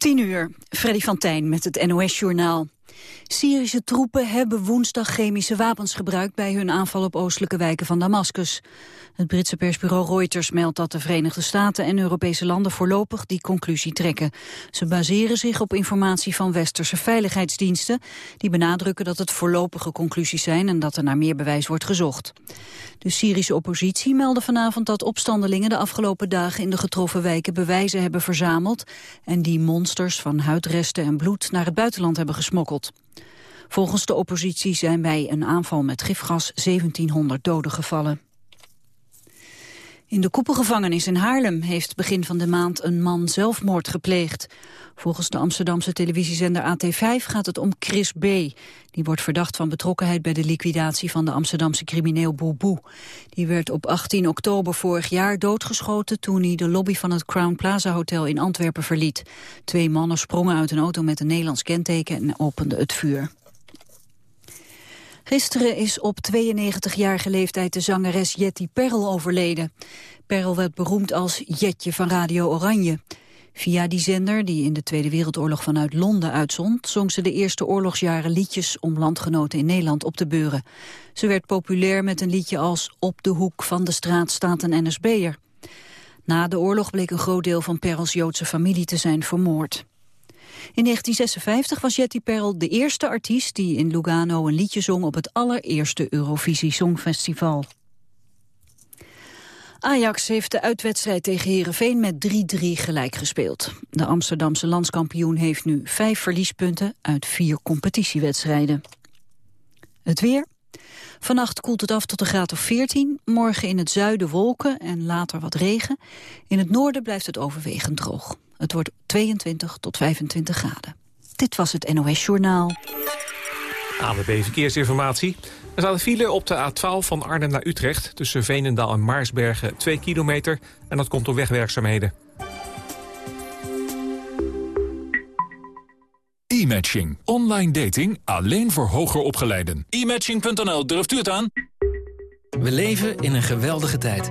10 uur, Freddy van met het NOS-journaal. Syrische troepen hebben woensdag chemische wapens gebruikt... bij hun aanval op oostelijke wijken van Damascus. Het Britse persbureau Reuters meldt dat de Verenigde Staten en Europese landen voorlopig die conclusie trekken. Ze baseren zich op informatie van westerse veiligheidsdiensten, die benadrukken dat het voorlopige conclusies zijn en dat er naar meer bewijs wordt gezocht. De Syrische oppositie meldde vanavond dat opstandelingen de afgelopen dagen in de getroffen wijken bewijzen hebben verzameld en die monsters van huidresten en bloed naar het buitenland hebben gesmokkeld. Volgens de oppositie zijn bij een aanval met gifgas 1700 doden gevallen. In de koepelgevangenis in Haarlem heeft begin van de maand een man zelfmoord gepleegd. Volgens de Amsterdamse televisiezender AT5 gaat het om Chris B. Die wordt verdacht van betrokkenheid bij de liquidatie van de Amsterdamse crimineel Boeboe. Die werd op 18 oktober vorig jaar doodgeschoten toen hij de lobby van het Crown Plaza Hotel in Antwerpen verliet. Twee mannen sprongen uit een auto met een Nederlands kenteken en openden het vuur. Gisteren is op 92-jarige leeftijd de zangeres Jetty Perl overleden. Perl werd beroemd als Jetje van Radio Oranje. Via die zender, die in de Tweede Wereldoorlog vanuit Londen uitzond... zong ze de eerste oorlogsjaren liedjes om landgenoten in Nederland op te beuren. Ze werd populair met een liedje als Op de hoek van de straat staat een NSB'er. Na de oorlog bleek een groot deel van Perls Joodse familie te zijn vermoord. In 1956 was Jetty Perl de eerste artiest die in Lugano een liedje zong op het allereerste Eurovisie Songfestival. Ajax heeft de uitwedstrijd tegen Herenveen met 3-3 gelijk gespeeld. De Amsterdamse landskampioen heeft nu vijf verliespunten uit vier competitiewedstrijden. Het weer. Vannacht koelt het af tot een graad of 14. Morgen in het zuiden wolken en later wat regen. In het noorden blijft het overwegend droog. Het wordt 22 tot 25 graden. Dit was het NOS Journaal. AWB Verkeersinformatie. Er staat een file op de A12 van Arnhem naar Utrecht... tussen Veenendaal en Maarsbergen, 2 kilometer. En dat komt door wegwerkzaamheden. E-matching. Online dating alleen voor hoger opgeleiden. E-matching.nl, durft u het aan? We leven in een geweldige tijd.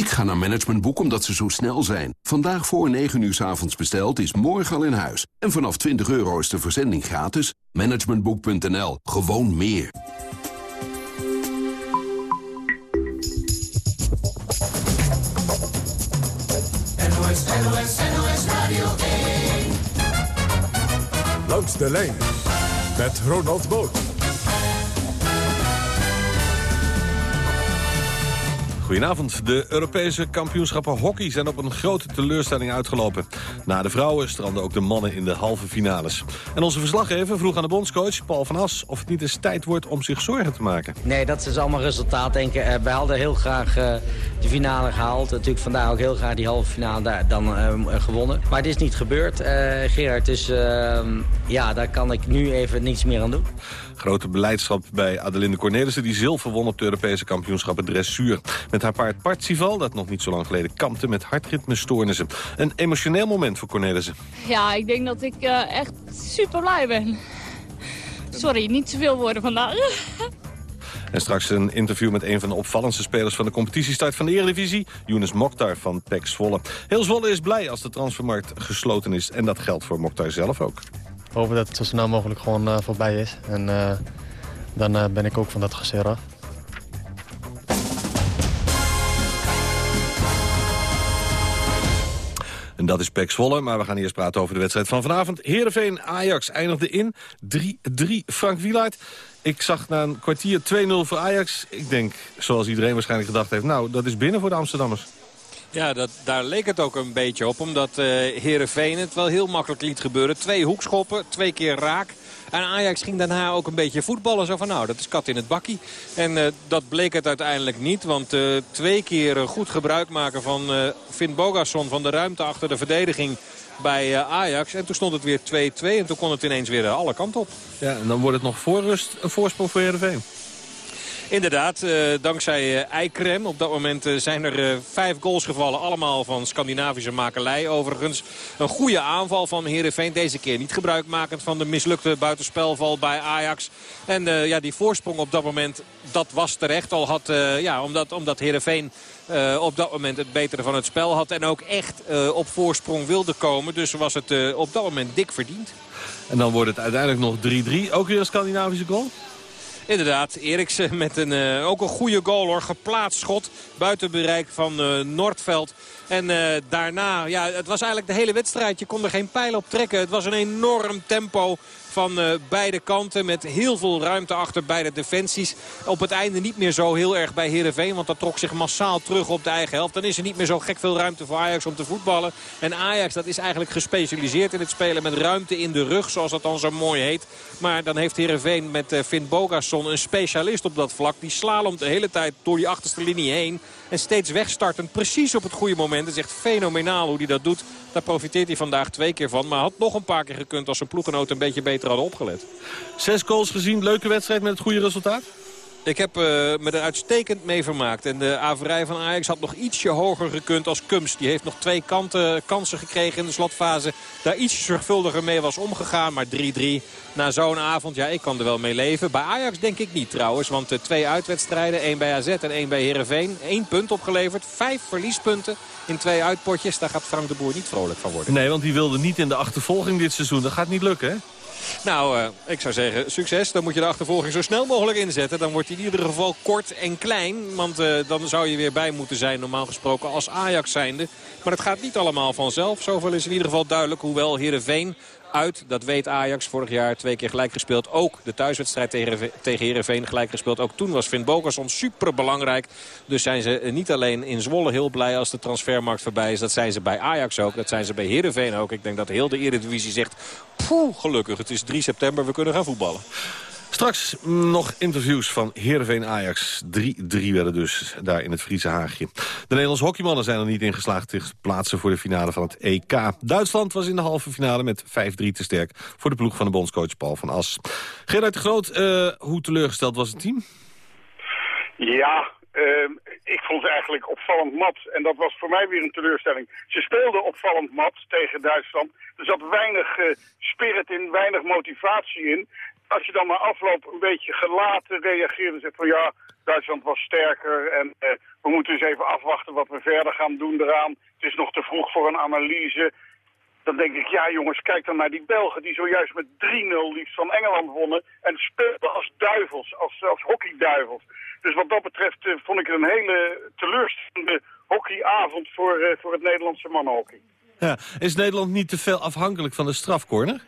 Ik ga naar Managementboek omdat ze zo snel zijn. Vandaag voor 9 uur s avonds besteld is morgen al in huis. En vanaf 20 euro is de verzending gratis. Managementboek.nl. Gewoon meer. NOS, NOS, NOS Radio 1. Langs de lijn met Ronald Boot. Goedenavond. De Europese kampioenschappen hockey zijn op een grote teleurstelling uitgelopen. Na de vrouwen stranden ook de mannen in de halve finales. En onze verslaggever vroeg aan de bondscoach Paul van As... of het niet eens tijd wordt om zich zorgen te maken. Nee, dat is allemaal resultaat, denk ik. Uh, wij hadden heel graag uh, de finale gehaald. Natuurlijk vandaag ook heel graag die halve finale daar, dan uh, gewonnen. Maar het is niet gebeurd, Gerard. Dus ehm, ja, daar kan ik nu even niets meer aan doen. Grote beleidschap bij Adelinde Cornelissen... die zilver won op de Europese kampioenschappen dressuur. Met haar paard Partsival, dat nog niet zo lang geleden kampte... met hartritmestoornissen. Een emotioneel moment voor Cornelissen. Ja, ik denk dat ik uh, echt super blij ben. Sorry, niet zoveel woorden vandaag. En straks een interview met een van de opvallendste spelers van de competitiestart van de Eredivisie, Younes Mokhtar van PEC Zwolle. Heel Zwolle is blij als de transfermarkt gesloten is en dat geldt voor Mokhtar zelf ook hopen dat het zo snel mogelijk gewoon uh, voorbij is. En uh, dan uh, ben ik ook van dat gezeur af. En dat is Pek Zwolle, maar we gaan eerst praten over de wedstrijd van vanavond. Heerenveen-Ajax eindigde in 3-3. Frank Wielaert, ik zag na een kwartier 2-0 voor Ajax. Ik denk, zoals iedereen waarschijnlijk gedacht heeft... nou, dat is binnen voor de Amsterdammers. Ja, dat, daar leek het ook een beetje op. Omdat uh, Heerenveen het wel heel makkelijk liet gebeuren. Twee hoekschoppen, twee keer raak. En Ajax ging daarna ook een beetje voetballen. Zo van nou, dat is kat in het bakkie. En uh, dat bleek het uiteindelijk niet. Want uh, twee keer goed gebruik maken van uh, Finn Bogasson van de ruimte achter de verdediging bij Ajax. En toen stond het weer 2-2 en toen kon het ineens weer alle kanten op. Ja, en dan wordt het nog voor rust een voorsprong voor Heerenveen. Inderdaad, uh, dankzij uh, Eikrem. Op dat moment uh, zijn er vijf goals gevallen. Allemaal van Scandinavische makelij. Overigens een goede aanval van Heerenveen. Deze keer niet gebruikmakend van de mislukte buitenspelval bij Ajax. En ja, die voorsprong op dat moment, dat was terecht. Al had, ja, omdat, omdat Heerenveen op dat moment het betere van het spel had. En ook echt op voorsprong wilde komen. Dus was het op dat moment dik verdiend. En dan wordt het uiteindelijk nog 3-3. Ook weer een Scandinavische goal? Inderdaad, Eriksen met een, uh, ook een goede goal hoor. Geplaatst schot buiten bereik van uh, Noordveld. En uh, daarna, ja, het was eigenlijk de hele wedstrijd. Je kon er geen pijl op trekken. Het was een enorm tempo van uh, beide kanten. Met heel veel ruimte achter beide defensies. Op het einde niet meer zo heel erg bij Heerenveen. Want dat trok zich massaal terug op de eigen helft. Dan is er niet meer zo gek veel ruimte voor Ajax om te voetballen. En Ajax dat is eigenlijk gespecialiseerd in het spelen met ruimte in de rug. Zoals dat dan zo mooi heet. Maar dan heeft Heerenveen met uh, Finn een specialist op dat vlak. Die slalomt de hele tijd door die achterste linie heen. En steeds wegstartend precies op het goede moment. Het is echt fenomenaal hoe hij dat doet. Daar profiteert hij vandaag twee keer van. Maar had nog een paar keer gekund als zijn ploegenoot een beetje beter hadden opgelet. Zes goals gezien, leuke wedstrijd met het goede resultaat? Ik heb uh, me er uitstekend mee vermaakt. En de averij van Ajax had nog ietsje hoger gekund als Kums. Die heeft nog twee kanten, kansen gekregen in de slotfase. Daar iets zorgvuldiger mee was omgegaan. Maar 3-3 na zo'n avond, ja, ik kan er wel mee leven. Bij Ajax denk ik niet trouwens. Want uh, twee uitwedstrijden, één bij AZ en één bij Heerenveen. Eén punt opgeleverd, vijf verliespunten in twee uitpotjes. Daar gaat Frank de Boer niet vrolijk van worden. Nee, want die wilde niet in de achtervolging dit seizoen. Dat gaat niet lukken, hè? Nou, uh, ik zou zeggen succes. Dan moet je de achtervolging zo snel mogelijk inzetten. Dan wordt hij in ieder geval kort en klein. Want uh, dan zou je weer bij moeten zijn normaal gesproken als Ajax zijnde. Maar het gaat niet allemaal vanzelf. Zoveel is in ieder geval duidelijk. Hoewel Heerenveen uit. Dat weet Ajax. Vorig jaar twee keer gelijk gespeeld. Ook de thuiswedstrijd tegen, tegen Heerenveen gelijk gespeeld. Ook toen was Finn Bogerson super belangrijk. Dus zijn ze niet alleen in Zwolle heel blij als de transfermarkt voorbij is. Dat zijn ze bij Ajax ook. Dat zijn ze bij Heerenveen ook. Ik denk dat heel de Eredivisie zegt... Poeh, gelukkig. Het is 3 september. We kunnen gaan voetballen. Straks nog interviews van Heerenveen Ajax. 3-3 werden dus daar in het Friese Haagje. De Nederlandse hockeymannen zijn er niet in geslaagd te plaatsen voor de finale van het EK. Duitsland was in de halve finale met 5-3 te sterk voor de ploeg van de bondscoach Paul van As. Gerard de Groot, uh, hoe teleurgesteld was het team? Ja, uh, ik vond het eigenlijk opvallend mat. En dat was voor mij weer een teleurstelling. Ze speelden opvallend mat tegen Duitsland. Er zat weinig uh, spirit in, weinig motivatie in als je dan na afloop een beetje gelaten reageert en zegt van ja, Duitsland was sterker en eh, we moeten eens even afwachten wat we verder gaan doen eraan. Het is nog te vroeg voor een analyse. Dan denk ik, ja jongens, kijk dan naar die Belgen die zojuist met 3-0 liefst van Engeland wonnen. En speelden als duivels, als, als hockeyduivels. Dus wat dat betreft eh, vond ik het een hele teleurstellende hockeyavond voor, uh, voor het Nederlandse mannenhockey. Ja, is Nederland niet te veel afhankelijk van de strafcorner?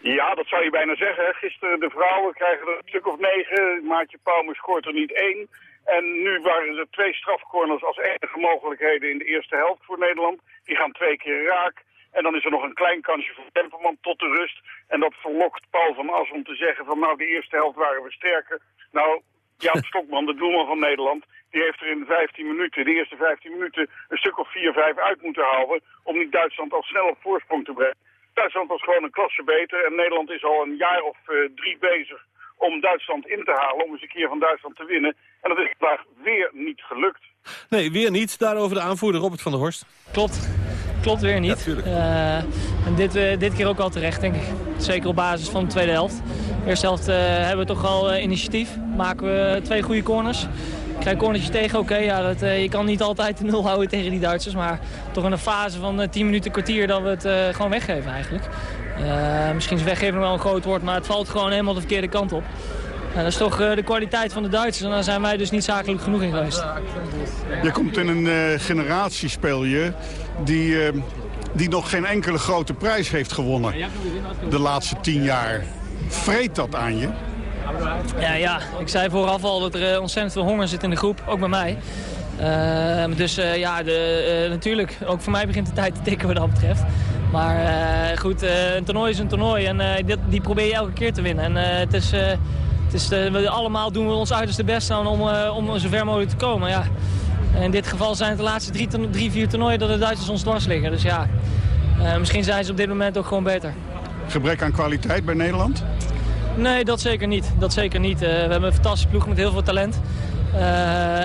Ja, dat zou je bijna zeggen. Gisteren de vrouwen krijgen er een stuk of negen. Maatje Pauwme scoort er niet één. En nu waren er twee strafcorners als enige mogelijkheden in de eerste helft voor Nederland. Die gaan twee keer raak. En dan is er nog een klein kansje voor Temperman tot de rust. En dat verlokt Paul van As om te zeggen van nou de eerste helft waren we sterker. Nou, Jaap Stokman, de doelman van Nederland, die heeft er in 15 minuten, de eerste 15 minuten, een stuk of 4-5 uit moeten houden om niet Duitsland al snel op voorsprong te brengen. Duitsland was gewoon een klasse beter. En Nederland is al een jaar of uh, drie bezig om Duitsland in te halen. Om eens een keer van Duitsland te winnen. En dat is vandaag weer niet gelukt. Nee, weer niet. Daarover de aanvoerder Robert van der Horst. Klopt. Klopt weer niet. Ja, uh, en dit, uh, dit keer ook al terecht, denk ik. Zeker op basis van de tweede helft. De eerste helft hebben we toch al initiatief. Maken we twee goede corners krijg een cornertje tegen, oké. ja, uh, je kan niet altijd de nul houden tegen die Duitsers. Maar toch in een fase van uh, eh, 10 minuten, kwartier dat we het uh, gewoon weggeven eigenlijk. misschien is weggeven wel een groot woord, maar het valt gewoon helemaal de verkeerde kant op. dat is toch de kwaliteit van de Duitsers en daar zijn wij dus niet zakelijk genoeg in geweest. Je komt in een generatie, speel je, die, die nog geen enkele grote prijs heeft gewonnen de laatste tien jaar. Vreet dat aan je? Ja, ja, ik zei vooraf al dat er eh, ontzettend veel honger zit in de groep, ook bij mij. Uh, dus uh, ja, de, uh, natuurlijk, ook voor mij begint de tijd te tikken wat dat betreft. Maar goed, een toernooi is een toernooi en dit, die probeer je elke keer te winnen. En het is, het is we allemaal doen we ons uiterste best aan om, om zo ver mogelijk te komen. Ja. In dit geval zijn het de laatste drie, drie vier toernooien dat de Duitsers ons dwars liggen. Dus ja, misschien zijn ze op dit moment ook gewoon beter. Gebrek aan kwaliteit bij Nederland? Nee, dat zeker niet. Dat zeker niet. we hebben een fantastische ploeg met heel veel talent.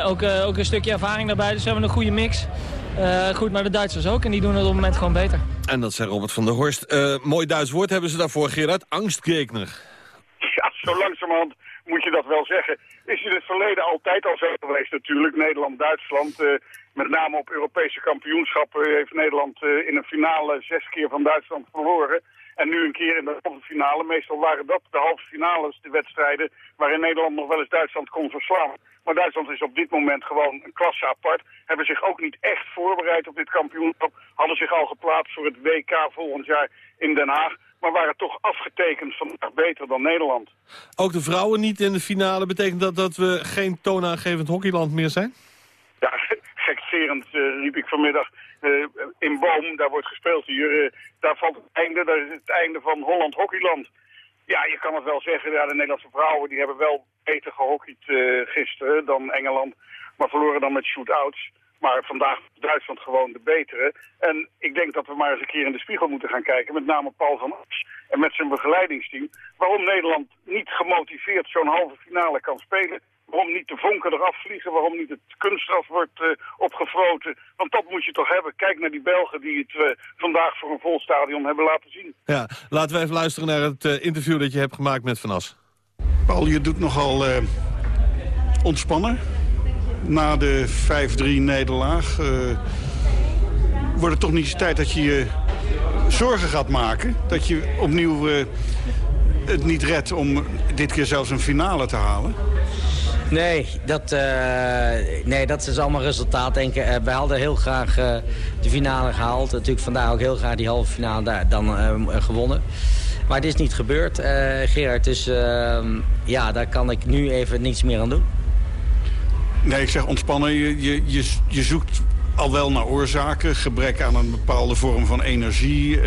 ook, ook een stukje ervaring daarbij, dus we hebben een goede mix. goed, maar de Duitsers ook en die doen het op het moment gewoon beter. En dat zei Robert van der Horst. mooi Duits woord hebben ze daarvoor, Gerard. Angstgekner. Ja, zo langzamerhand moet je dat wel zeggen. Is in het verleden altijd al zo geweest natuurlijk. Nederland-Duitsland, uh, met name op Europese kampioenschappen heeft Nederland uh, in een finale zes keer van Duitsland verloren. En nu een keer in de halve finale. Meestal waren dat de halve finales, de wedstrijden, waarin Nederland nog wel eens Duitsland kon verslaan. Maar Duitsland is op dit moment gewoon een klasse apart. Hebben zich ook niet echt voorbereid op dit kampioenschap. Hadden zich al geplaatst voor het WK volgend jaar in Den Haag maar waren toch afgetekend vandaag beter dan Nederland. Ook de vrouwen niet in de finale, betekent dat dat we geen toonaangevend hockeyland meer zijn? Ja, gekserend uh, riep ik vanmiddag uh, in Boom, daar wordt gespeeld hier. Uh, daar valt het einde, daar is het einde van Holland Hockeyland. Ja, je kan het wel zeggen, ja, de Nederlandse vrouwen die hebben wel beter gehockeyd gisteren dan Engeland. Maar verloren dan met shootouts. Maar vandaag Duitsland gewoon de betere. En ik denk dat we maar eens een keer in de spiegel moeten gaan kijken. Met name Paul van As en met zijn begeleidingsteam. Waarom Nederland niet gemotiveerd zo'n halve finale kan spelen. Waarom niet de vonken eraf vliegen. Waarom niet het kunststraf wordt uh, opgefroten. Want dat moet je toch hebben. Kijk naar die Belgen die het uh, vandaag voor een vol stadion hebben laten zien. Ja, laten we even luisteren naar het uh, interview dat je hebt gemaakt met Van As. Paul, je doet nogal ontspannen na de 5-3 nederlaag... Uh, wordt het toch niet eens tijd dat je je zorgen gaat maken? Dat je opnieuw uh, het niet redt om dit keer zelfs een finale te halen? Nee, dat, uh, nee, dat is allemaal resultaat, denk. Uh, wij hadden heel graag uh, de finale gehaald. Natuurlijk vandaag ook heel graag die halve finale daar, dan gewonnen. Maar het is niet gebeurd, Gerard. Dus ehm, ja, daar kan ik nu even niets meer aan doen. Nee, ik zeg ontspannen. Je, je, je, je zoekt al wel naar oorzaken. Gebrek aan een bepaalde vorm van energie. Uh,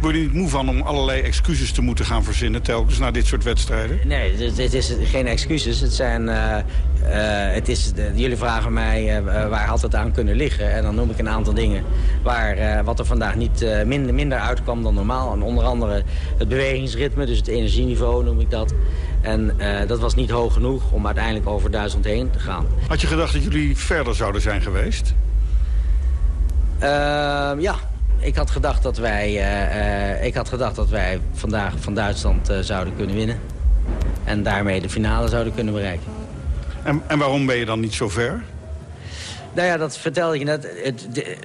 word je niet moe van om allerlei excuses te moeten gaan verzinnen... telkens na dit soort wedstrijden? Nee, dit is geen excuses. Het zijn... Uh, uh, het is, jullie vragen mij waar had het aan kunnen liggen. En dan noem ik een aantal dingen waar, wat er vandaag niet minder, minder uitkwam dan normaal. En onder andere het bewegingsritme, dus het energieniveau noem ik dat. En dat was niet hoog genoeg om uiteindelijk over duizend heen te gaan. Had je gedacht dat jullie verder zouden zijn geweest? Uh, ja, ik had gedacht dat wij, uh, ik had gedacht dat wij vandaag van Duitsland uh, zouden kunnen winnen. En daarmee de finale zouden kunnen bereiken. En, en waarom ben je dan niet zo ver? Nou ja, dat vertelde je net. Het, de,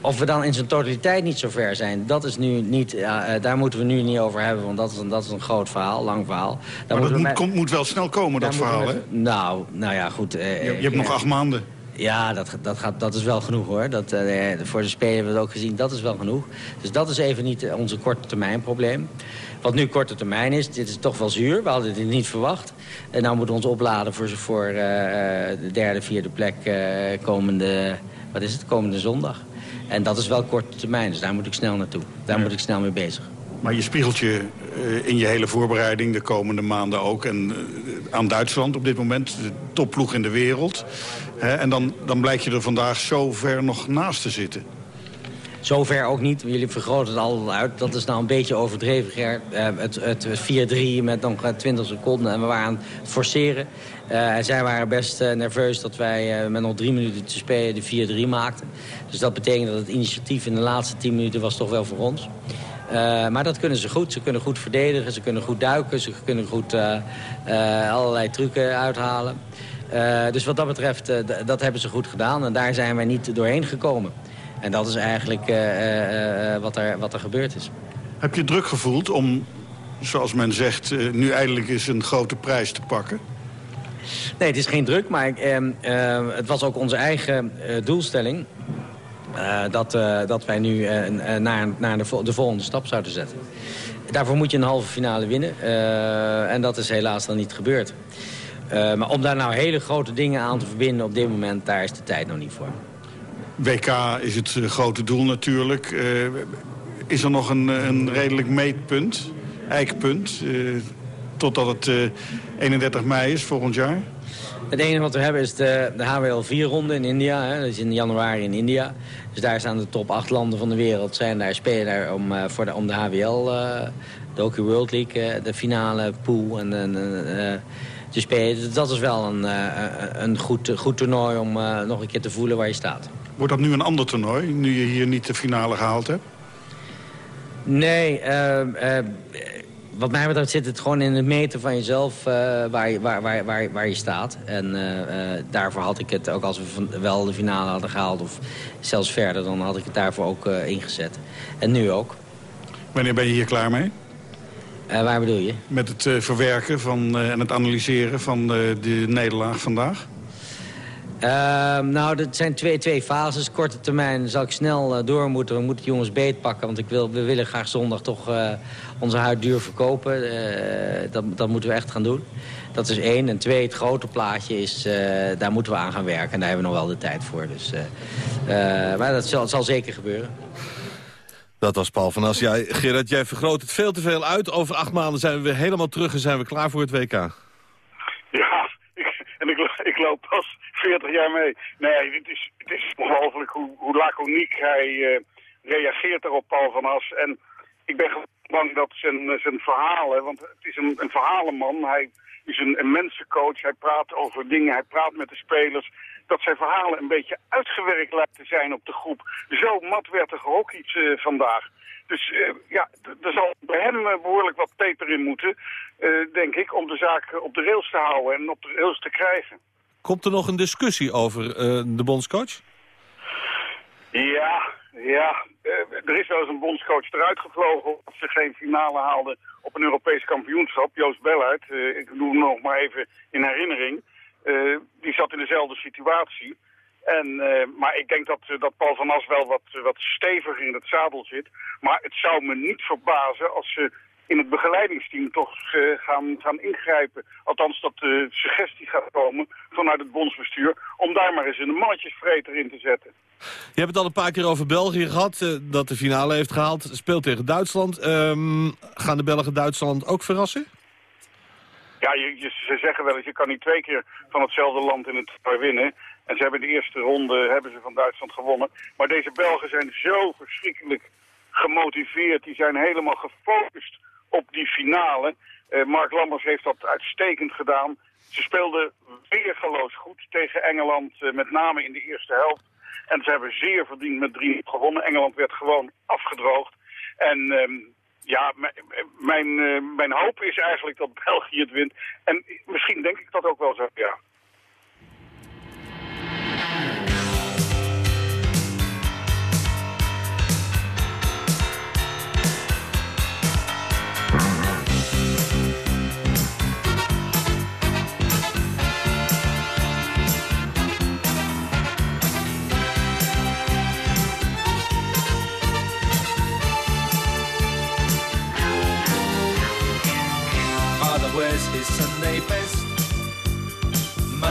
of we dan in zijn totaliteit niet zo ver zijn, dat is nu niet, uh, daar moeten we nu niet over hebben. Want dat is een, dat is een groot verhaal, lang verhaal. Daar maar dat moet, met, moet, wel snel komen, dat verhaal, hè? Nou, nou ja, goed. je, je hebt nog acht maanden. Ja, dat, dat, gaat, dat is wel genoeg hoor. Dat, uh, voor de Spelen hebben we het ook gezien, dat is wel genoeg. Dus dat is even niet eh, onze korte termijn probleem. Wat nu korte termijn is, dit is toch wel zuur. We hadden dit niet verwacht. En nou moeten we ons opladen voor, voor uh, de derde, vierde plek komende, wat is het, komende zondag. En dat is wel korte termijn, dus daar moet ik snel naartoe. Daar moet ik snel mee bezig. Maar je spiegelt je in je hele voorbereiding de komende maanden ook... en aan Duitsland op dit moment, de topploeg in de wereld en dan, dan blijkt je er vandaag zo ver nog naast te zitten. Zover ook niet. Jullie vergroten het al uit. Dat is nou een beetje overdreven, Ger. Uh, het, het 4-3 met nog 20 seconden. En we waren aan het forceren. En zij waren best nerveus dat wij met nog drie minuten te spelen de 4-3 maakten. Dus dat betekent dat het initiatief in de laatste 10 minuten was toch wel voor ons. Maar dat kunnen ze goed. Ze kunnen goed verdedigen, ze kunnen goed duiken, ze kunnen goed allerlei trucken uithalen. Dus wat dat betreft, dat hebben ze goed gedaan. En daar zijn wij niet doorheen gekomen. En dat is eigenlijk wat, er, wat er gebeurd is. Heb je druk gevoeld om, zoals men zegt, nu eindelijk eens een grote prijs te pakken? Nee, het is geen druk, maar ik, ehm, het was ook onze eigen doelstelling... dat, dat wij nu naar, naar de, de, volgende stap zouden zetten. Daarvoor moet je een halve finale winnen. en dat is helaas dan niet gebeurd. Maar om daar nou hele grote dingen aan te verbinden op dit moment, daar is de tijd nog niet voor. WK is het grote doel natuurlijk. Is er nog een, een redelijk meetpunt, eikpunt? totdat het 31 mei is volgend jaar? Het enige wat we hebben is de, de HWL 4-ronde in India. Hè. Dat is in januari in India. Dus daar staan de top 8 landen van de wereld. Zijn daar spelen daar om, uh, voor de, om de HWL, uh, de Hockey World League, uh, de finale pool en, te spelen. Dus dat is wel een, een goed, goed toernooi om nog een keer te voelen waar je staat. Wordt dat nu een ander toernooi, nu je hier niet de finale gehaald hebt? Nee, wat mij betreft zit het gewoon in het meten van jezelf uh, waar, je, waar, waar, waar, waar je staat. En uh, uh, daarvoor had ik het, ook als we van, wel de finale hadden gehaald... of zelfs verder, dan had ik het daarvoor ook ingezet. En nu ook. Wanneer ben je hier klaar mee? waar bedoel je? Met het verwerken van, en het analyseren van de nederlaag vandaag? Uh, nou, dat zijn twee, twee fases. Korte termijn zal ik snel uh, door moeten. We moeten de jongens beet pakken, want ik wil, we willen graag zondag toch uh, onze huid duur verkopen. Eh, dat, dat moeten we echt gaan doen. Dat is één. En twee, het grote plaatje is, daar moeten we aan gaan werken. En daar hebben we nog wel de tijd voor. Dus, maar dat zal, zal zeker gebeuren. Dat was Paul van As. Jij, Gerard, jij vergroot het veel te veel uit. Over acht maanden zijn we weer helemaal terug en zijn we klaar voor het WK. Ja, en ik, ik loop pas 40 jaar mee. Nee, het is, het is ongelooflijk hoe, hoe laconiek hij uh, reageert erop, Paul van As. En ik ben bang dat zijn, zijn verhalen, want het is een, een verhalenman. Hij is een, een mensencoach, hij praat over dingen, hij praat met de spelers. Dat zijn verhalen een beetje uitgewerkt lijkt te zijn op de groep. Zo mat werd er gehockeyd uh, vandaag. Dus uh, ja, er zal bij hem behoorlijk wat peper in moeten, denk ik, om de zaak op de rails te houden en op de rails te krijgen. Komt er nog een discussie over uh, de bondscoach? Ja, ja. Uh, er is wel eens een bondscoach eruit gevlogen als ze geen finale haalden op een Europees kampioenschap. Joost Bellert, uh, ik doe hem nog maar even in herinnering. die zat in dezelfde situatie. En, maar ik denk dat, dat Paul van As wel wat, wat steviger in het zadel zit. Maar het zou me niet verbazen als ze in het begeleidingsteam toch uh, gaan, gaan ingrijpen. Althans, dat de suggestie gaat komen vanuit het bondsbestuur... om daar maar eens een mannetjesvreter in te zetten. Je hebt het al een paar keer over België gehad, uh, dat de finale heeft gehaald. Speelt tegen Duitsland. Um, gaan de Belgen Duitsland ook verrassen? Ja, je, je, ze zeggen wel eens, je kan niet twee keer van hetzelfde land in het toernooi winnen. En ze hebben de eerste ronde hebben ze van Duitsland gewonnen. Maar deze Belgen zijn zo verschrikkelijk gemotiveerd. Die zijn helemaal gefocust op die finale. Uh, Mark Lammers heeft dat uitstekend gedaan. Ze speelden weergeloos goed tegen Engeland, uh, met name in de eerste helft. En ze hebben zeer verdiend met 3 gewonnen. Engeland werd gewoon afgedroogd. En um, ja, mijn, uh, mijn hoop is eigenlijk dat België het wint. En misschien denk ik dat ook wel zo, ja.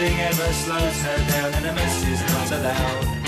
Nothing ever slows her down and a mess is not allowed.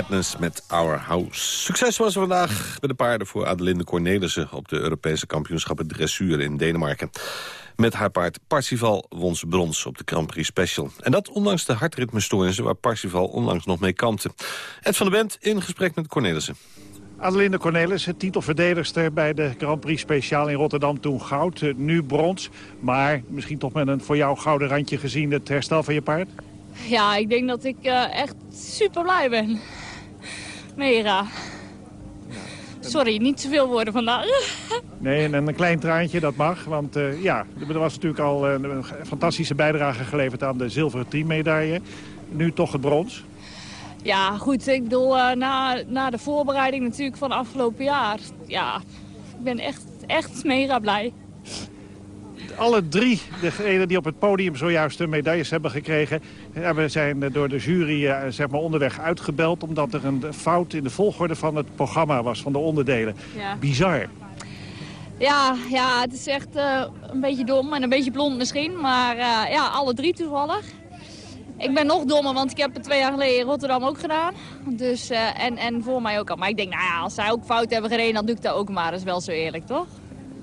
Madness met Our House. Succes was er vandaag bij de paarden voor Adelinde Cornelissen... op de Europese kampioenschappen dressuur in Denemarken. Met haar paard Parsifal won ze brons op de Grand Prix Special. En dat ondanks de hartritmestoornissen waar Parsifal onlangs nog mee kampte. Ed van der Bent in gesprek met Cornelissen. Adelinde Cornelis, titelverdedigster bij de Grand Prix Speciaal in Rotterdam. Toen goud, eh, nu brons. Maar misschien toch met een voor jou gouden randje gezien het herstel van je paard? Ja, ik denk dat ik eh, echt super blij ben. Mega. Sorry, niet zoveel woorden vandaag. Nee, en een klein traantje, dat mag. Want eh, ja, er was natuurlijk al eh, een fantastische bijdrage geleverd aan de zilveren teammedaille. Nu toch het brons. Ja, goed. Ik bedoel, eh, na, na de voorbereiding natuurlijk van afgelopen jaar. Ja, ik ben echt, echt mega blij. Alle drie, degenen die op het podium zojuist de medailles hebben gekregen... hebben zijn door de jury eh, zeg maar onderweg uitgebeld... omdat er een fout in de volgorde van het programma was, van de onderdelen. Ja. Bizar. Ja, ja, het is echt eh, een beetje dom en een beetje blond misschien. Maar eh, ja, alle drie toevallig. Ik ben nog dommer, want ik heb het twee jaar geleden in Rotterdam ook gedaan. Dus, en, en voor mij ook al. Maar ik denk, nou ja, als zij ook fout hebben gereden, dan doe ik dat ook maar. Dat is wel zo eerlijk, toch?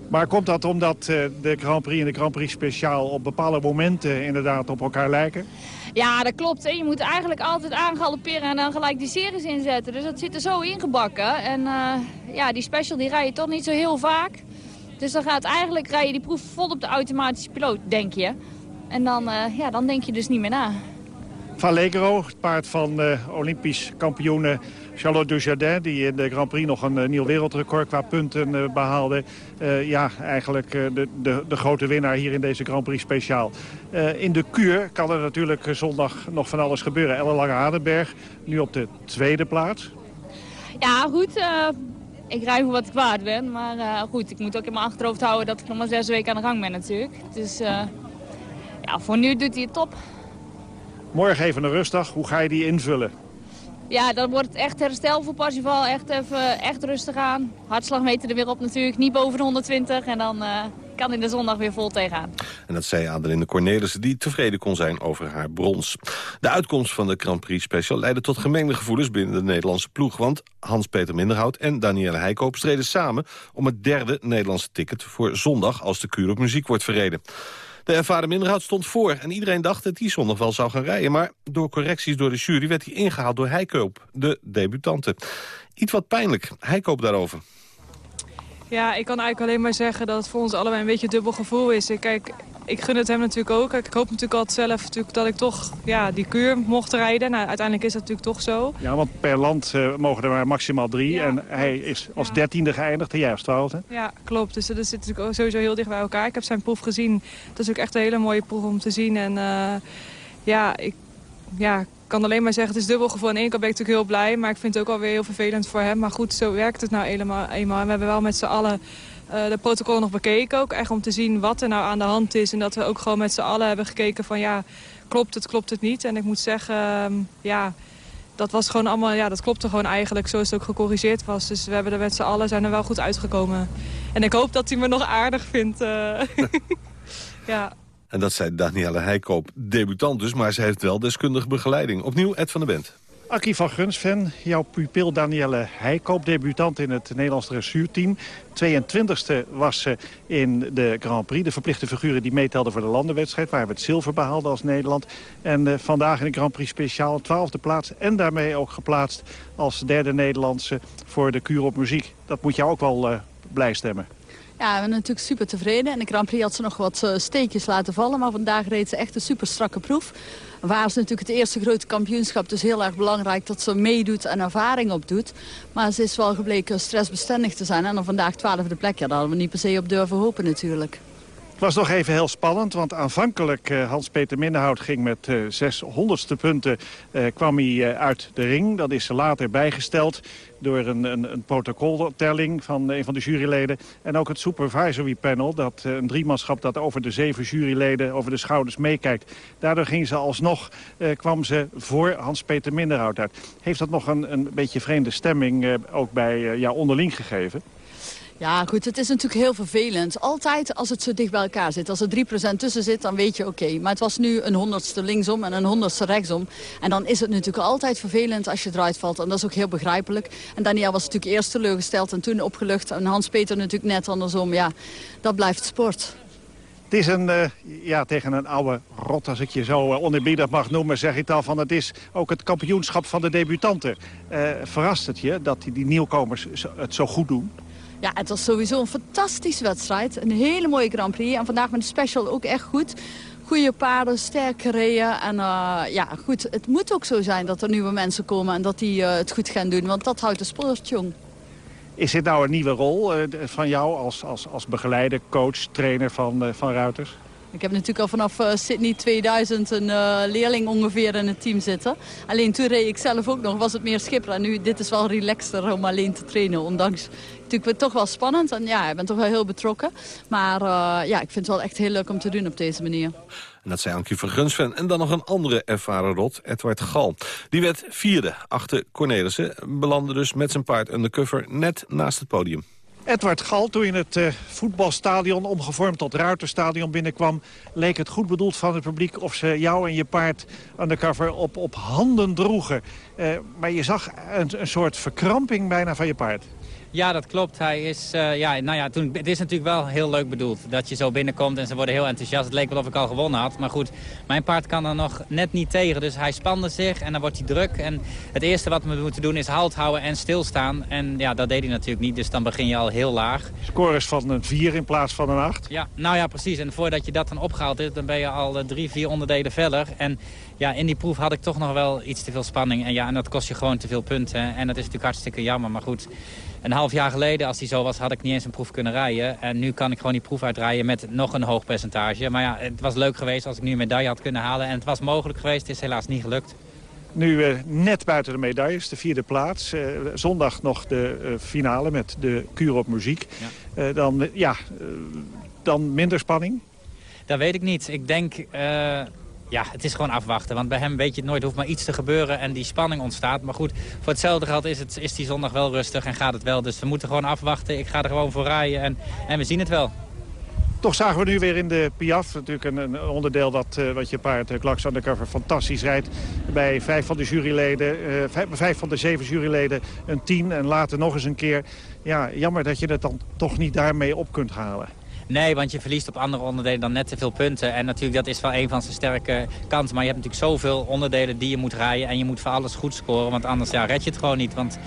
Maar komt dat omdat eh, de Grand Prix en de Grand Prix Speciaal... op bepaalde momenten inderdaad op elkaar lijken? Ja, dat klopt. Je moet eigenlijk altijd aangalopperen en dan gelijk die series inzetten. Dus dat zit er zo ingebakken. En eh, ja, die special die rij je toch niet zo heel vaak. Dus dan gaat eigenlijk rij je die proef vol op de automatische piloot, denk je. En dan, eh, ja, dan denk je dus niet meer na. Vallegro, het paard van eh, Olympisch kampioen eh, Charlotte Dujardin... die in de Grand Prix nog een eh, nieuw wereldrecord qua punten eh, behaalde. Eh, ja, eigenlijk de, de, de grote winnaar hier in deze Grand Prix speciaal. In de kuur kan er natuurlijk zondag nog van alles gebeuren. Elle Lange Hadenberg, nu op de tweede plaats. Ja, goed. ik rij voor wat ik waard ben. Maar goed, ik moet ook in mijn achterhoofd houden dat ik nog maar zes weken aan de gang ben natuurlijk. Dus ja, voor nu doet hij het top. Morgen even een rustdag. Hoe ga je die invullen? Ja, dan wordt het echt herstel voor Parsifal. Echt even echt rustig aan. Hartslagmeter er weer op natuurlijk. Niet boven de 120. En dan eh, kan hij de zondag weer vol tegenaan. En dat zei Adelinde Cornelissen, die tevreden kon zijn over haar brons. De uitkomst van de Grand Prix Special leidde tot gemengde gevoelens binnen de Nederlandse ploeg. Want Hans-Peter Minderhout en Danielle Heikoop streden samen om het derde Nederlandse ticket voor zondag als de kuur op muziek wordt verreden. De ervaren Minderhout stond voor en iedereen dacht dat hij zondag wel zou gaan rijden. Maar door correcties door de jury werd hij ingehaald door Heikoop, de debutante. Iets wat pijnlijk. Heikoop daarover. Ja, ik kan eigenlijk alleen maar zeggen dat het voor ons allebei een beetje een dubbel gevoel is. Ik, kijk, ik gun het hem natuurlijk ook. Ik hoop natuurlijk altijd zelf natuurlijk dat ik toch ja, die kuur mocht rijden. Nou, uiteindelijk is dat natuurlijk toch zo. Ja, want per land eh, mogen er maar maximaal drie. en hij is als dertiende geëindigd en jij als twaalfde. Ja, klopt. Dus dat zit natuurlijk sowieso heel dicht bij elkaar. Ik heb zijn proef gezien. Dat is ook echt een hele mooie proef om te zien. En eh, ja, ik ja, kan alleen maar zeggen, het is dubbel gevoel. Aan de ene kant ben ik natuurlijk heel blij, maar ik vind het ook alweer heel vervelend voor hem. Maar goed, zo werkt het nou eenmaal. eenmaal. En we hebben wel met z'n allen eh, de protocol nog bekeken. Ook echt om te zien wat er nou aan de hand is. En dat we ook gewoon met z'n allen hebben gekeken van ja, klopt het, klopt het niet. En ik moet zeggen, ehm, ja, dat was gewoon allemaal, ja, dat klopte gewoon eigenlijk zoals het ook gecorrigeerd was. Dus we hebben er met z'n allen zijn er wel goed uitgekomen. En ik hoop dat hij me nog aardig vindt. eh. ja. En dat zei Danielle Heikoop, debutant dus, maar ze heeft wel deskundige begeleiding. Opnieuw Ed van der Bent. Akkie van Gunsven, jouw pupil Danielle Heikoop, debutant in het Nederlands dressuurteam. 22e was ze in de Grand Prix, de verplichte figuren die meetelden voor de landenwedstrijd, waar we het zilver behaalden als Nederland. En eh, vandaag in de Grand Prix speciaal 12e plaats en daarmee ook geplaatst als derde Nederlandse voor de kuur op muziek. Dat moet jou ook wel eh, blij stemmen. Ja, we zijn natuurlijk super tevreden. En de Grand Prix had ze nog wat uh, steekjes laten vallen. Maar vandaag reed ze echt een super strakke proef. Waar is natuurlijk het eerste grote kampioenschap. Dus heel erg belangrijk dat ze meedoet en ervaring opdoet. Maar ze is wel gebleken stressbestendig te zijn. En dan vandaag twaalfde plek. Ja, daar hadden we niet per se op durven hopen natuurlijk. Het was nog even heel spannend, want aanvankelijk uh, Hans-Peter Minderhout ging met uh, zes honderdste punten uh, kwam hij uit de ring. Dat is later bijgesteld door een, een, een protocoltelling van een van de juryleden. En ook het supervisory panel, dat, een driemanschap dat over de zeven juryleden over de schouders meekijkt. Daardoor ging ze alsnog, kwam ze voor Hans-Peter Minderhout uit. Heeft dat nog een, een beetje vreemde stemming ook bij jou onderling gegeven? Ja, goed, het is natuurlijk heel vervelend. Altijd als het zo dicht bij elkaar zit. Als er 3% tussen zit, dan weet je oké. Maar het was nu een honderdste linksom en een honderdste rechtsom. En dan is het natuurlijk altijd vervelend als je eruit valt. En dat is ook heel begrijpelijk. En Daniel was natuurlijk eerst teleurgesteld en toen opgelucht. En Hans-Peter natuurlijk net andersom. Ja, dat blijft sport. Het is een, uh, ja, tegen een oude rot, als ik je zo uh, onerbiedig mag noemen, zeg ik al van het is ook het kampioenschap van de debutanten. Uh, verrast het je dat die nieuwkomers het zo goed doen? Ja, het was sowieso een fantastische wedstrijd. Een hele mooie Grand Prix. En vandaag met de special ook echt goed. Goede paarden, sterk gereden. En uh, ja, goed, het moet ook zo zijn dat er nieuwe mensen komen en dat die uh, het goed gaan doen. Want dat houdt de sport jong. Is dit nou een nieuwe rol uh, van jou als, als, als begeleider, coach, trainer van, van ruiters? Ik heb natuurlijk al vanaf uh, Sydney 2000 een uh, leerling ongeveer in het team zitten. Alleen toen reed ik zelf ook nog, was het meer schipper. En nu, dit is wel relaxter om alleen te trainen. Ondanks, natuurlijk toch wel spannend. En ja, ik ben toch wel heel betrokken. Maar uh, ja, ik vind het wel echt heel leuk om te doen op deze manier. En dat zei Ankie van Gunsven. En dan nog een andere ervaren rot, Edward Gal. Die werd vierde achter Cornelissen. Belandde dus met zijn paard undercover net naast het podium. Edward Gal, toen je het uh, voetbalstadion omgevormd tot Ruiterstadion binnenkwam... leek het goed bedoeld van het publiek of ze jou en je paard undercover op, op handen droegen. Uh, maar je zag een, een soort verkramping bijna van je paard. Ja, dat klopt. Hij is, uh, ja, nou ja, toen, het is natuurlijk wel heel leuk bedoeld. Dat je zo binnenkomt en ze worden heel enthousiast. Het leek wel of ik al gewonnen had. Maar goed, mijn paard kan er nog net niet tegen. Dus hij spande zich en dan wordt hij druk. En het eerste wat we moeten doen is halt houden en stilstaan. En ja, dat deed hij natuurlijk niet. Dus dan begin je al heel laag. Scores van een 4 in plaats van een 8? Ja, nou ja, precies. En voordat je dat dan opgehaald hebt, dan ben je al drie, vier onderdelen verder. En ja, in die proef had ik toch nog wel iets te veel spanning. En ja, en dat kost je gewoon te veel punten. En dat is natuurlijk hartstikke jammer. Maar goed, een half jaar geleden, als die zo was, had ik niet eens een proef kunnen rijden. En nu kan ik gewoon die proef uitrijden met nog een hoog percentage. Maar ja, het was leuk geweest als ik nu een medaille had kunnen halen. En het was mogelijk geweest, het is helaas niet gelukt. Nu uh, net buiten de medailles, de vierde plaats. Uh, zondag nog de uh, finale met de kuur op muziek. Ja. dan, ja, dan minder spanning? Dat weet ik niet. Ik denk ja, het is gewoon afwachten. Want bij hem weet je het nooit, hoeft maar iets te gebeuren en die spanning ontstaat. Maar goed, voor hetzelfde geld is, het, is die zondag wel rustig en gaat het wel. Dus we moeten gewoon afwachten. Ik ga er gewoon voor rijden en, en we zien het wel. Toch zagen we nu weer in de Piaf, natuurlijk een, een onderdeel dat, uh, wat je paard uh, Undercover fantastisch rijdt. Bij vijf van de juryleden, uh, vijf, vijf, van de zeven juryleden een tien en later nog eens een keer. Ja, jammer dat je het dan toch niet daarmee op kunt halen. Nee, want je verliest op andere onderdelen dan net te veel punten. En natuurlijk, dat is wel een van zijn sterke kanten. Maar je hebt natuurlijk zoveel onderdelen die je moet rijden. En je moet voor alles goed scoren, want anders ja, red je het gewoon niet. Want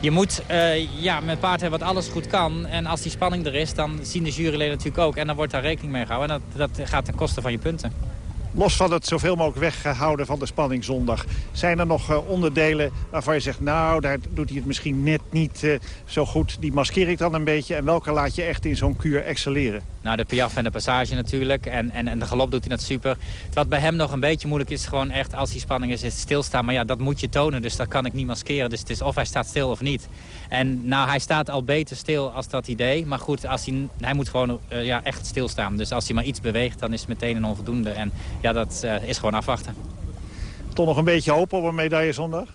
je moet uh, ja, met paard hebben wat alles goed kan. En als die spanning er is, dan zien de juryleden natuurlijk ook. En dan wordt daar rekening mee gehouden. En dat, dat gaat ten koste van je punten. Los van het zoveel mogelijk weghouden van de spanning zondag. Zijn er nog uh, onderdelen waarvan je zegt... nou, daar doet hij het misschien net niet uh, zo goed. Die maskeer ik dan een beetje. En welke laat je echt in zo'n kuur excelleren? Nou, de piaf en de passage natuurlijk. En, en, en de galop doet hij dat super. Wat bij hem nog een beetje moeilijk is, gewoon echt als die spanning is, is stilstaan. Maar ja, dat moet je tonen, dus dat kan ik niet maskeren. Dus het is of hij staat stil of niet. En nou, hij staat al beter stil als dat idee. Maar goed, als hij, hij moet gewoon uh, ja, echt stilstaan. Dus als hij maar iets beweegt, dan is het meteen een onvoldoende. En dat uh, is gewoon afwachten. Toch nog een beetje hoop op een medaille zondag?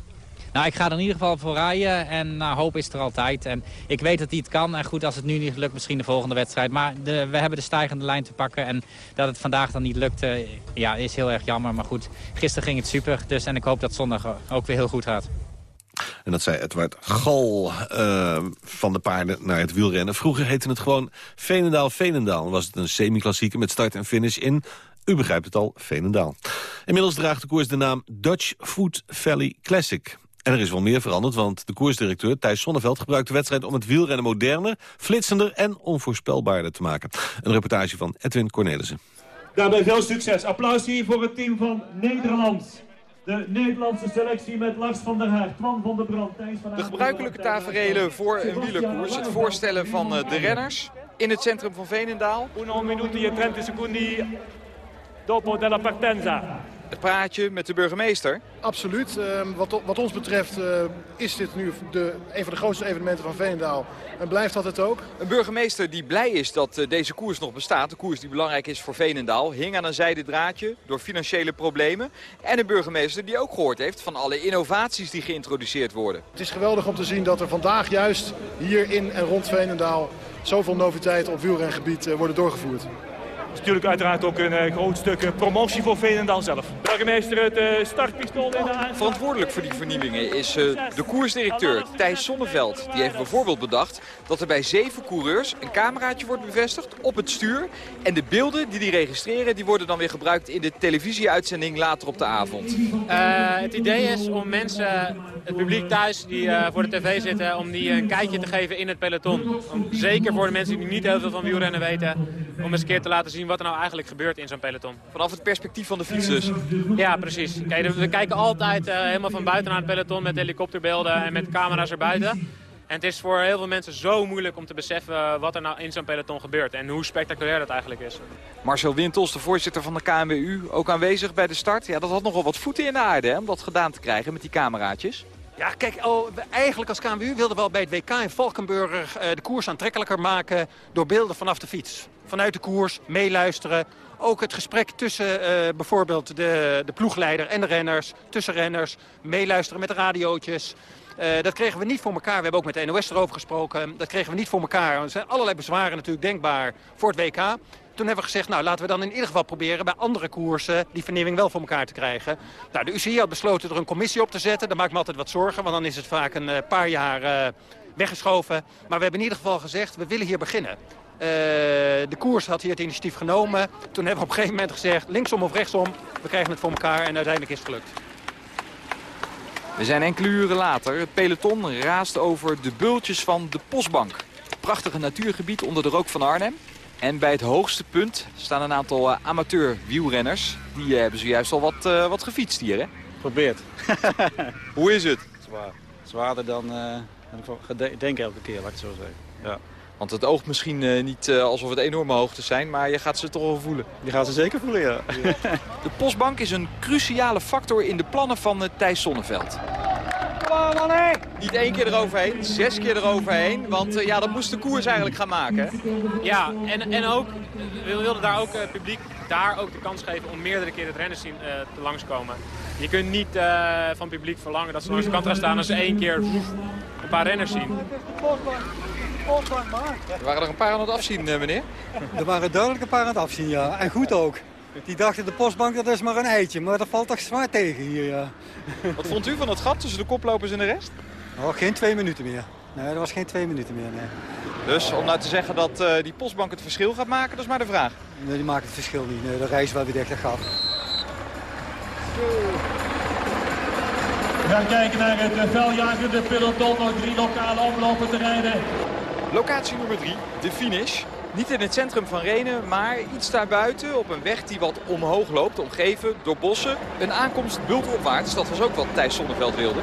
Nou, ik ga er in ieder geval voor rijden en nou, hoop is er altijd. En ik weet dat hij het kan. En goed, als het nu niet lukt, misschien de volgende wedstrijd. Maar de, we hebben de stijgende lijn te pakken. En dat het vandaag dan niet lukte, ja, is heel erg jammer. Maar goed, gisteren ging het super. Dus, en ik hoop dat zondag ook weer heel goed gaat. En dat zei Edward Gal uh, van de paarden naar het wielrennen. Vroeger heette het gewoon Veenendaal-Veenendaal. Was het een semi-klassieker met start en finish in u begrijpt het al, Veenendaal. Inmiddels draagt de koers de naam Dutch Food Valley Classic. En er is wel meer veranderd, want de koersdirecteur Thijs Sonneveld gebruikt de wedstrijd om het wielrennen moderner, flitsender en onvoorspelbaarder te maken. Een reportage van Edwin Cornelissen. Daarbij veel succes. Applaus hier voor het team van Nederland. De Nederlandse selectie met Lars van der Haar, Twan van der Brand, Thijs van De gebruikelijke taferelen voor een wielerkoers. Het voorstellen van eh, de renners in het centrum van Veenendaal. Uno minuto e 30 secondi dopo della partenza. Het praatje met de burgemeester. Absoluut. Ehm, wat, wat ons betreft eh, is dit nu de, een van de grootste evenementen van Veenendaal. En blijft dat het ook. Een burgemeester die blij is dat eh, deze koers nog bestaat. De koers die belangrijk is voor Veenendaal. Hing aan een zijde draadje door financiële problemen. En een burgemeester die ook gehoord heeft van alle innovaties die geïntroduceerd worden. Het is geweldig om te zien dat er vandaag juist hier in en rond Veenendaal... zoveel noviteiten op wielrengebied uh, worden doorgevoerd. Het is natuurlijk uiteraard ook een uh, groot stuk promotie voor Veenendaal zelf. Burgemeester het uh, startpistool in de. Verantwoordelijk voor die vernieuwingen is de koersdirecteur Thijs Sonneveld. Die heeft bijvoorbeeld bedacht dat er bij zeven coureurs een cameraatje wordt bevestigd op het stuur. En de beelden die die registreren die worden dan weer gebruikt in de televisieuitzending later op de avond. het idee is om mensen, het publiek thuis die voor de tv zitten, om die een kijkje te geven in het peloton. Om, zeker voor de mensen die niet heel veel van wielrennen weten, om eens een keer te laten zien wat er nou eigenlijk gebeurt in zo'n peloton. Vanaf het perspectief van de fiets dus? Ja, precies. Kijk, we kijken altijd uh, helemaal van buiten naar het peloton met helikopterbeelden en met camera's erbuiten. En het is voor heel veel mensen zo moeilijk om te beseffen wat er nou in zo'n peloton gebeurt. En hoe spectaculair dat eigenlijk is. Marcel Wintels, de voorzitter van de KNWU, ook aanwezig bij de start. Ja, dat had nogal wat voeten in de aarde hè, om dat gedaan te krijgen met die cameraatjes. Ja, kijk, oh, eigenlijk als KNWU wilden we al bij het WK in Valkenburg uh, de koers aantrekkelijker maken door beelden vanaf de fiets. Vanuit de koers, meeluisteren. Ook het gesprek tussen uh, bijvoorbeeld de, de ploegleider en de renners, tussen renners, meeluisteren met de radiootjes. Uh, dat kregen we niet voor elkaar. We hebben ook met de NOS erover gesproken. Dat kregen we niet voor elkaar. Er zijn allerlei bezwaren natuurlijk denkbaar voor het WK. Toen hebben we gezegd, nou laten we dan in ieder geval proberen bij andere koersen die vernieuwing wel voor elkaar te krijgen. Nou, de UCI had besloten er een commissie op te zetten. Daar maakt me altijd wat zorgen, want dan is het vaak een uh, paar jaar uh, weggeschoven. Maar we hebben in ieder geval gezegd, we willen hier beginnen. Uh, de koers had hier het initiatief genomen. Toen hebben we op een gegeven moment gezegd, linksom of rechtsom, we krijgen het voor elkaar en uiteindelijk is het gelukt. We zijn enkele uren later. Het peloton raast over de bultjes van de Postbank. Prachtige natuurgebied onder de rook van Arnhem. En bij het hoogste punt staan een aantal uh, amateur wielrenners. Die uh, hebben zojuist al wat, uh, wat gefietst hier, hè? Probeert. Hoe is het? Zwaar. Zwaarder dan, dan ik denk elke keer, laat ik het zo zeggen. Ja. Want het oogt misschien niet alsof het enorme hoogtes zijn, maar je gaat ze toch wel voelen. Je gaat ze zeker voelen, ja. De postbank is een cruciale factor in de plannen van Thijs Sonneveld. Niet één keer eroverheen, zes keer eroverheen. Want uh, ja, dat moest de koers eigenlijk gaan maken. Ja, en, en ook, we wilden daar ook het uh, publiek daar ook de kans geven om meerdere keren het rennen zien uh, te langskomen. Je kunt niet van het publiek verlangen dat ze langs de kant gaan staan als ze één keer een paar renners zien. Er waren er een paar aan het afzien, meneer? Er waren duidelijk een paar aan het afzien, ja. En goed ook. Die dachten de postbank dat is maar een eitje, maar dat valt toch zwaar tegen hier, ja. Wat vond u van het gat tussen de koplopers en de rest? Oh, geen twee minuten meer. Nee, dat was geen twee minuten meer, nee. Dus om nou te zeggen dat uh, die postbank het verschil gaat maken, dat is maar de vraag. Nee, die maakt het verschil niet. Nee, de reis wel weer dicht, dat gaat. We gaan kijken naar het veljagende peloton. Nog drie lokale omlopen te rijden. Locatie nummer drie, de finish. Niet in het centrum van Renen, maar iets daarbuiten op een weg die wat omhoog loopt, omgeven door bossen. Een aankomst bultopwaarts, dat was ook wat Thijs Zonneveld wilde.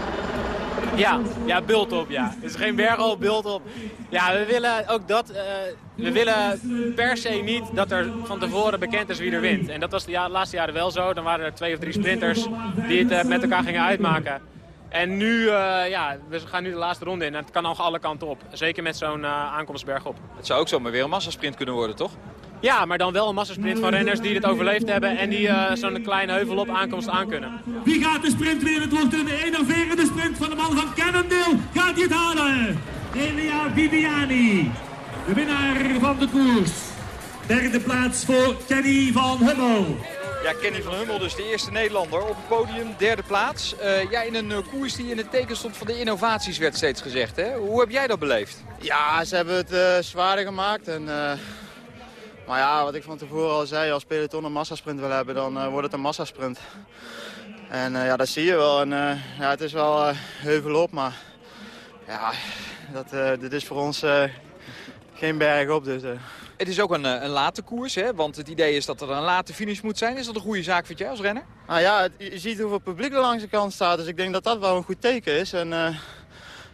Ja, ja, bult op, ja. Het is geen berg bult op. Ja, we willen ook dat... Uh, we willen per se niet dat er van tevoren bekend is wie er wint. En dat was de, ja, laatste jaren wel zo. Dan waren er twee of drie sprinters die het uh, met elkaar gingen uitmaken. En nu, uh, ja, we gaan nu de laatste ronde in. En het kan nog alle kanten op. Zeker met zo'n uh, aankomstberg op. Het zou ook zomaar weer een massasprint kunnen worden, toch? Ja, maar dan wel een massasprint van renners die dit overleefd hebben... en die uh, zo'n kleine heuvel op aankomst aankunnen. Wie gaat de sprint weer? Het wordt een enerverende sprint van de man van Cannondale. Gaat hij het halen? Elia Viviani, de winnaar van de koers. Derde plaats voor Kenny van Hummel. Ja, Kenny van Hummel, dus de eerste Nederlander op het podium, derde plaats. Uh, ja, in een uh, koers die in het teken stond van de innovaties, werd steeds gezegd. Hè? Hoe heb jij dat beleefd? Ja, ze hebben het uh, zwaarder gemaakt. En, maar ja, wat ik van tevoren al zei, als peloton een massasprint wil hebben, dan wordt het een massasprint. En ja, dat zie je wel. Ja, het is wel heuvel op, maar ja, dat, dit is voor ons geen berg op. Dus, Het is ook een, een late koers, hè? want het idee is dat er een late finish moet zijn. Is dat een goede zaak, vind jij als renner? Nou ja, het- je ziet hoeveel publiek er langs de kant staat. Dus ik denk dat dat wel een goed teken is. En eh,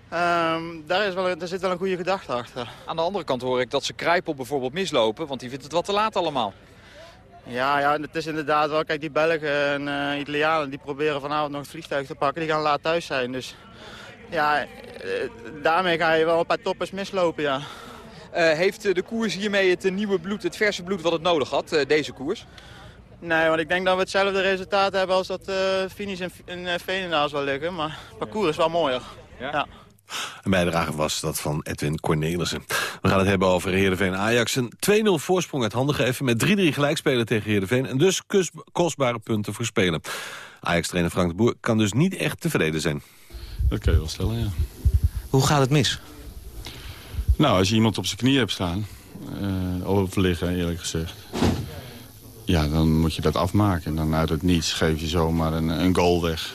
ehm, daar, is wel, een- daar zit wel een goede gedachte achter. Aan de andere kant hoor ik dat ze Kruipel bijvoorbeeld mislopen, want die vindt het wat te laat allemaal. Ja, ja, het is inderdaad wel. Kijk, die Belgen en eh, Italianen die proberen vanavond nog het vliegtuig te pakken. Die gaan laat thuis zijn. Dus ja, eh, daarmee ga je wel een paar toppers mislopen, ja. Eh, heeft eh, de koers hiermee het eh, nieuwe bloed, het verse bloed wat het nodig had, eh, deze koers? Nee, want ik denk dat we hetzelfde resultaat hebben als dat eh finish in, in eh, Veenendaal zal liggen. Maar het parcours is wel mooier. Ja. Een bijdrage was dat van Edwin Cornelissen. We gaan het hebben over Heerenveen Ajax. Een 2-0 voorsprong uit handen geven met 3-3 gelijkspelen tegen Heerenveen... en dus kus- kostbare punten voor spelen. Ajax-trainer Frank de Boer kan dus niet echt tevreden zijn. Dat kun je wel stellen, ja. Hoe gaat het mis? Nou, als je iemand op zijn knie hebt staan, eh of liggen eerlijk gezegd... ja, dan moet je dat afmaken. En dan uit het niets geef je zomaar een, een goal weg.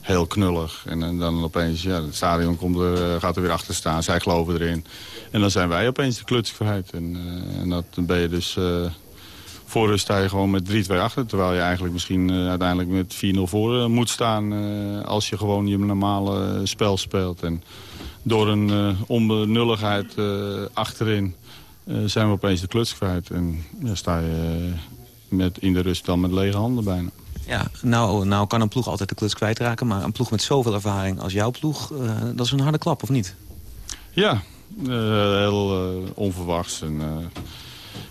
Heel knullig. En, eh, dan opeens, ja, het stadion komt er, eh, gaat er weer achter staan. Zij geloven erin. En dan zijn wij opeens de kluts. En, eh, en dat, dan ben je dus... eh voor je gewoon met 3-2 achter. Terwijl je eigenlijk misschien uiteindelijk met 4-0 voor moet staan... als je gewoon je normale spel speelt. En door een eh, onbenulligheid eh, achterin eh, zijn we opeens de kluts kwijt. En ja, sta je met, in de rust dan met lege handen bijna. Ja, nou, nou kan een ploeg altijd de kluts kwijtraken... maar een ploeg met zoveel ervaring als jouw ploeg... dat is een harde klap, of niet? Ja, heel onverwachts. En,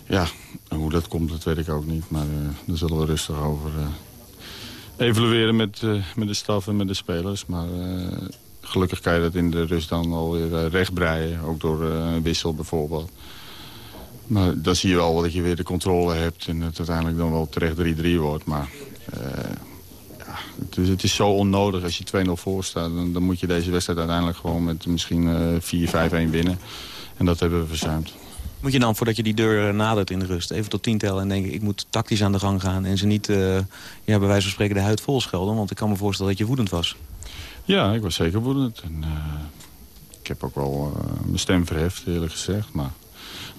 ja, hoe dat komt, dat weet ik ook niet. Maar daar zullen we rustig over evalueren met, met de staf en met de spelers. Maar gelukkig kan je dat in de rust dan alweer eh, rechtbreien. Ook door eh, een wissel bijvoorbeeld. Maar dan zie je wel dat je weer de controle hebt en het uiteindelijk dan wel terecht 3-3 wordt. Maar eh, ja, het, is, het is zo onnodig als je 2-0 voor staat. Dan, dan moet je deze wedstrijd uiteindelijk gewoon met misschien eh 4-5-1 winnen. En dat hebben we verzuimd. Moet je dan, voordat je die deur nadert in de rust... even tot tien tellen en denken... ik moet tactisch aan de gang gaan... en ze niet, eh, ja, bij wijze van spreken, de huid vol schelden? Want ik kan me voorstellen dat je woedend was. Ja, ik was zeker woedend. En, eh, ik heb ook wel eh, mijn stem verheft, eerlijk gezegd. Maar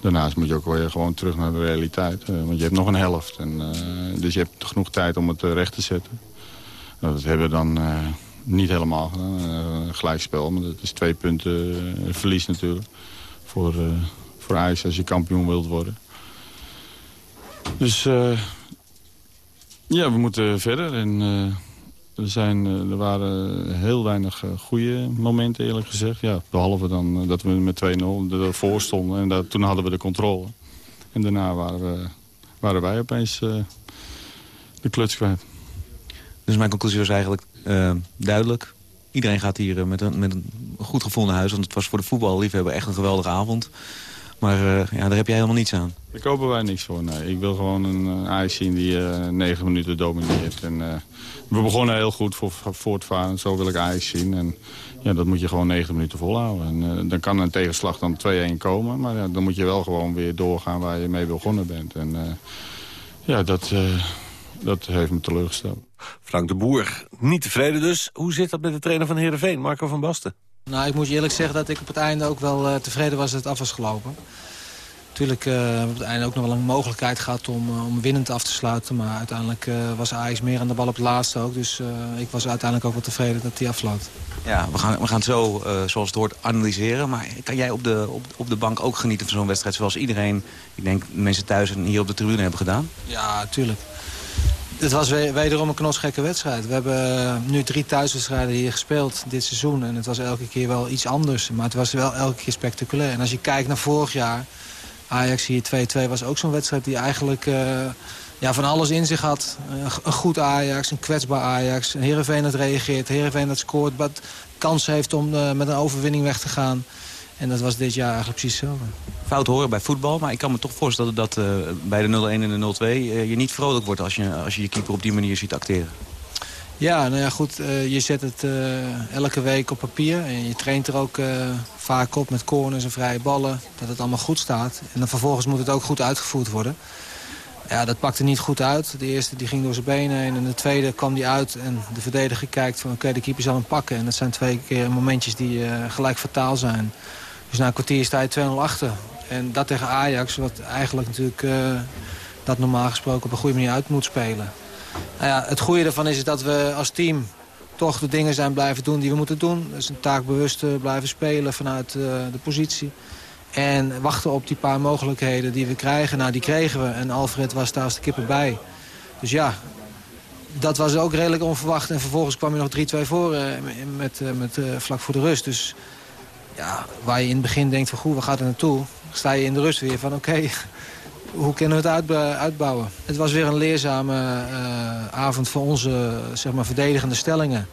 daarnaast moet je ook weer gewoon terug naar de realiteit. eh, want je hebt nog een helft. En, dus je hebt genoeg tijd om het recht te zetten. Nou, dat hebben we dan niet helemaal gedaan. Gelijkspel, maar dat is twee punten verlies natuurlijk. Voor, voor Ajax als je kampioen wilt worden. Dus ja, we moeten verder. En, er, zijn, eh, er waren heel weinig eh, goede momenten, eerlijk gezegd. Ja, behalve dan eh, dat we met 2-0 ervoor stonden. En dat, toen hadden we de controle. En daarna waren, we, waren wij opeens eh, de kluts kwijt. Dus mijn conclusie was eigenlijk duidelijk. Iedereen gaat hier met, een, met een goed gevoel naar huis. Want het was voor de voetballiefhebber echt een geweldige avond. Maar eh, ja, daar heb jij helemaal niets aan. Daar kopen wij niks voor, nee. Ik wil gewoon een Ajax zien die eh, negen minuten domineert. En, eh, we begonnen heel goed voor, voortvarend, zo wil ik Ajax zien. En ja, dat moet je gewoon 90 minuten volhouden. En eh, dan kan een tegenslag dan 2-1 komen. Maar ja, dan moet je wel gewoon weer doorgaan waar je mee begonnen bent. En eh, ja, dat, eh, dat heeft me teleurgesteld. Frank de Boer, niet tevreden dus. Hoe zit dat met de trainer van Heerenveen, Marco van Basten? Nou, ik moet je eerlijk zeggen dat ik op het einde ook wel eh, tevreden was dat het af was gelopen. Natuurlijk uh, hebben we op het einde ook nog wel een mogelijkheid gehad om, uh, om winnend af te sluiten. Maar uiteindelijk uh, was Ajax meer aan de bal op het laatste ook. Dus ik was uiteindelijk ook wel tevreden dat hij afsloot. Ja, we gaan, we gaan het zo, zoals het hoort, analyseren. Maar kan jij op de, op, op de bank ook genieten van zo'n wedstrijd... zoals iedereen, ik denk mensen thuis en hier op de tribune hebben gedaan? Ja, tuurlijk. Het was wederom een knotsgekke wedstrijd. We hebben nu drie thuiswedstrijden hier gespeeld dit seizoen. En het was elke keer wel iets anders. Maar het was wel elke keer spectaculair. En als je kijkt naar vorig jaar... Ajax hier 2-2 was ook zo'n wedstrijd die eigenlijk uh, ja, van alles in zich had. Uh, een goed Ajax, een kwetsbaar Ajax. Een Heerenveen dat reageert, Heerenveen dat scoort... wat kans heeft om met een overwinning weg te gaan. En dat was dit jaar eigenlijk precies hetzelfde. Fout horen bij voetbal, maar ik kan me toch voorstellen dat uh, bij de 0-1 en de 0-2 uh, je niet vrolijk wordt als je, als je je keeper op die manier ziet acteren. Ja, nou ja, goed. Uh, je zet het elke week op papier. En je traint er ook vaak op met corners en vrije ballen. Dat het allemaal goed staat. En dan vervolgens moet het ook goed uitgevoerd worden. Ja, dat pakte niet goed uit. De eerste die ging door zijn benen heen en de tweede kwam die uit. En de verdediger kijkt van oké, de keeper zal hem pakken. En dat zijn twee keer momentjes die eh, gelijk fataal zijn. Dus na een kwartier sta je 2-0 achter. En dat tegen Ajax, wat eigenlijk natuurlijk eh, dat normaal gesproken op een goede manier uit moet spelen. Nou ja, het goede ervan is dat we als team toch de dingen zijn blijven doen die we moeten doen. Dus een taakbewust eh, blijven spelen vanuit eh, de positie. En wachten op die paar mogelijkheden die we krijgen. Nou, die kregen we. En Alfred was daar als de kippen bij. Dus ja, dat was ook redelijk onverwacht. En vervolgens kwam je nog 3-2 voor met, met, vlak voor de rust. Dus ja, waar je in het begin denkt van goed, waar gaat het naartoe? Sta je in de rust weer van oké, hoe kunnen we het uitbou- uitbouwen? Het was weer een leerzame eh, avond voor onze zeg maar, verdedigende stellingen.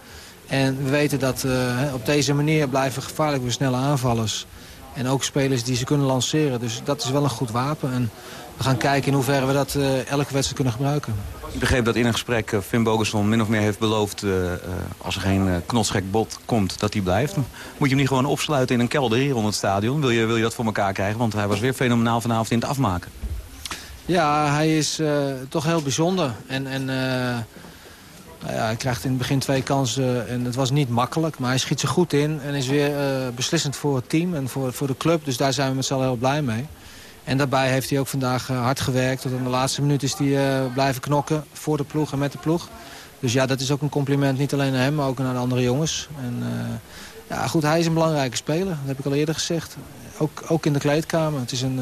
En we weten dat eh, op deze manier blijven gevaarlijk weer snelle aanvallers. En ook spelers die ze kunnen lanceren. Dus dat is wel een goed wapen. En we gaan kijken in hoeverre we dat eh, elke wedstrijd kunnen gebruiken. Ik begreep dat in een gesprek eh, Finn Bogerson min of meer heeft beloofd... eh, als er geen knotsgek bot komt, dat hij blijft. Moet je hem niet gewoon opsluiten in een kelder hier onder het stadion? Wil je, wil je dat voor elkaar krijgen? Want hij was weer fenomenaal vanavond in het afmaken. Ja, hij is toch heel bijzonder. En, en nou ja, hij krijgt in het begin twee kansen en het was niet makkelijk. Maar hij schiet ze goed in en is weer beslissend voor het team en voor, voor de club. Dus daar zijn we met z'n allen heel blij mee. En daarbij heeft hij ook vandaag eh, hard gewerkt. Tot in de laatste minuut is hij eh, blijven knokken voor de ploeg en met de ploeg. Dus ja, dat is ook een compliment niet alleen naar hem, maar ook naar de andere jongens. En, eh, ja, goed, hij is een belangrijke speler. Dat heb ik al eerder gezegd. Ook, ook in de kleedkamer. Het is een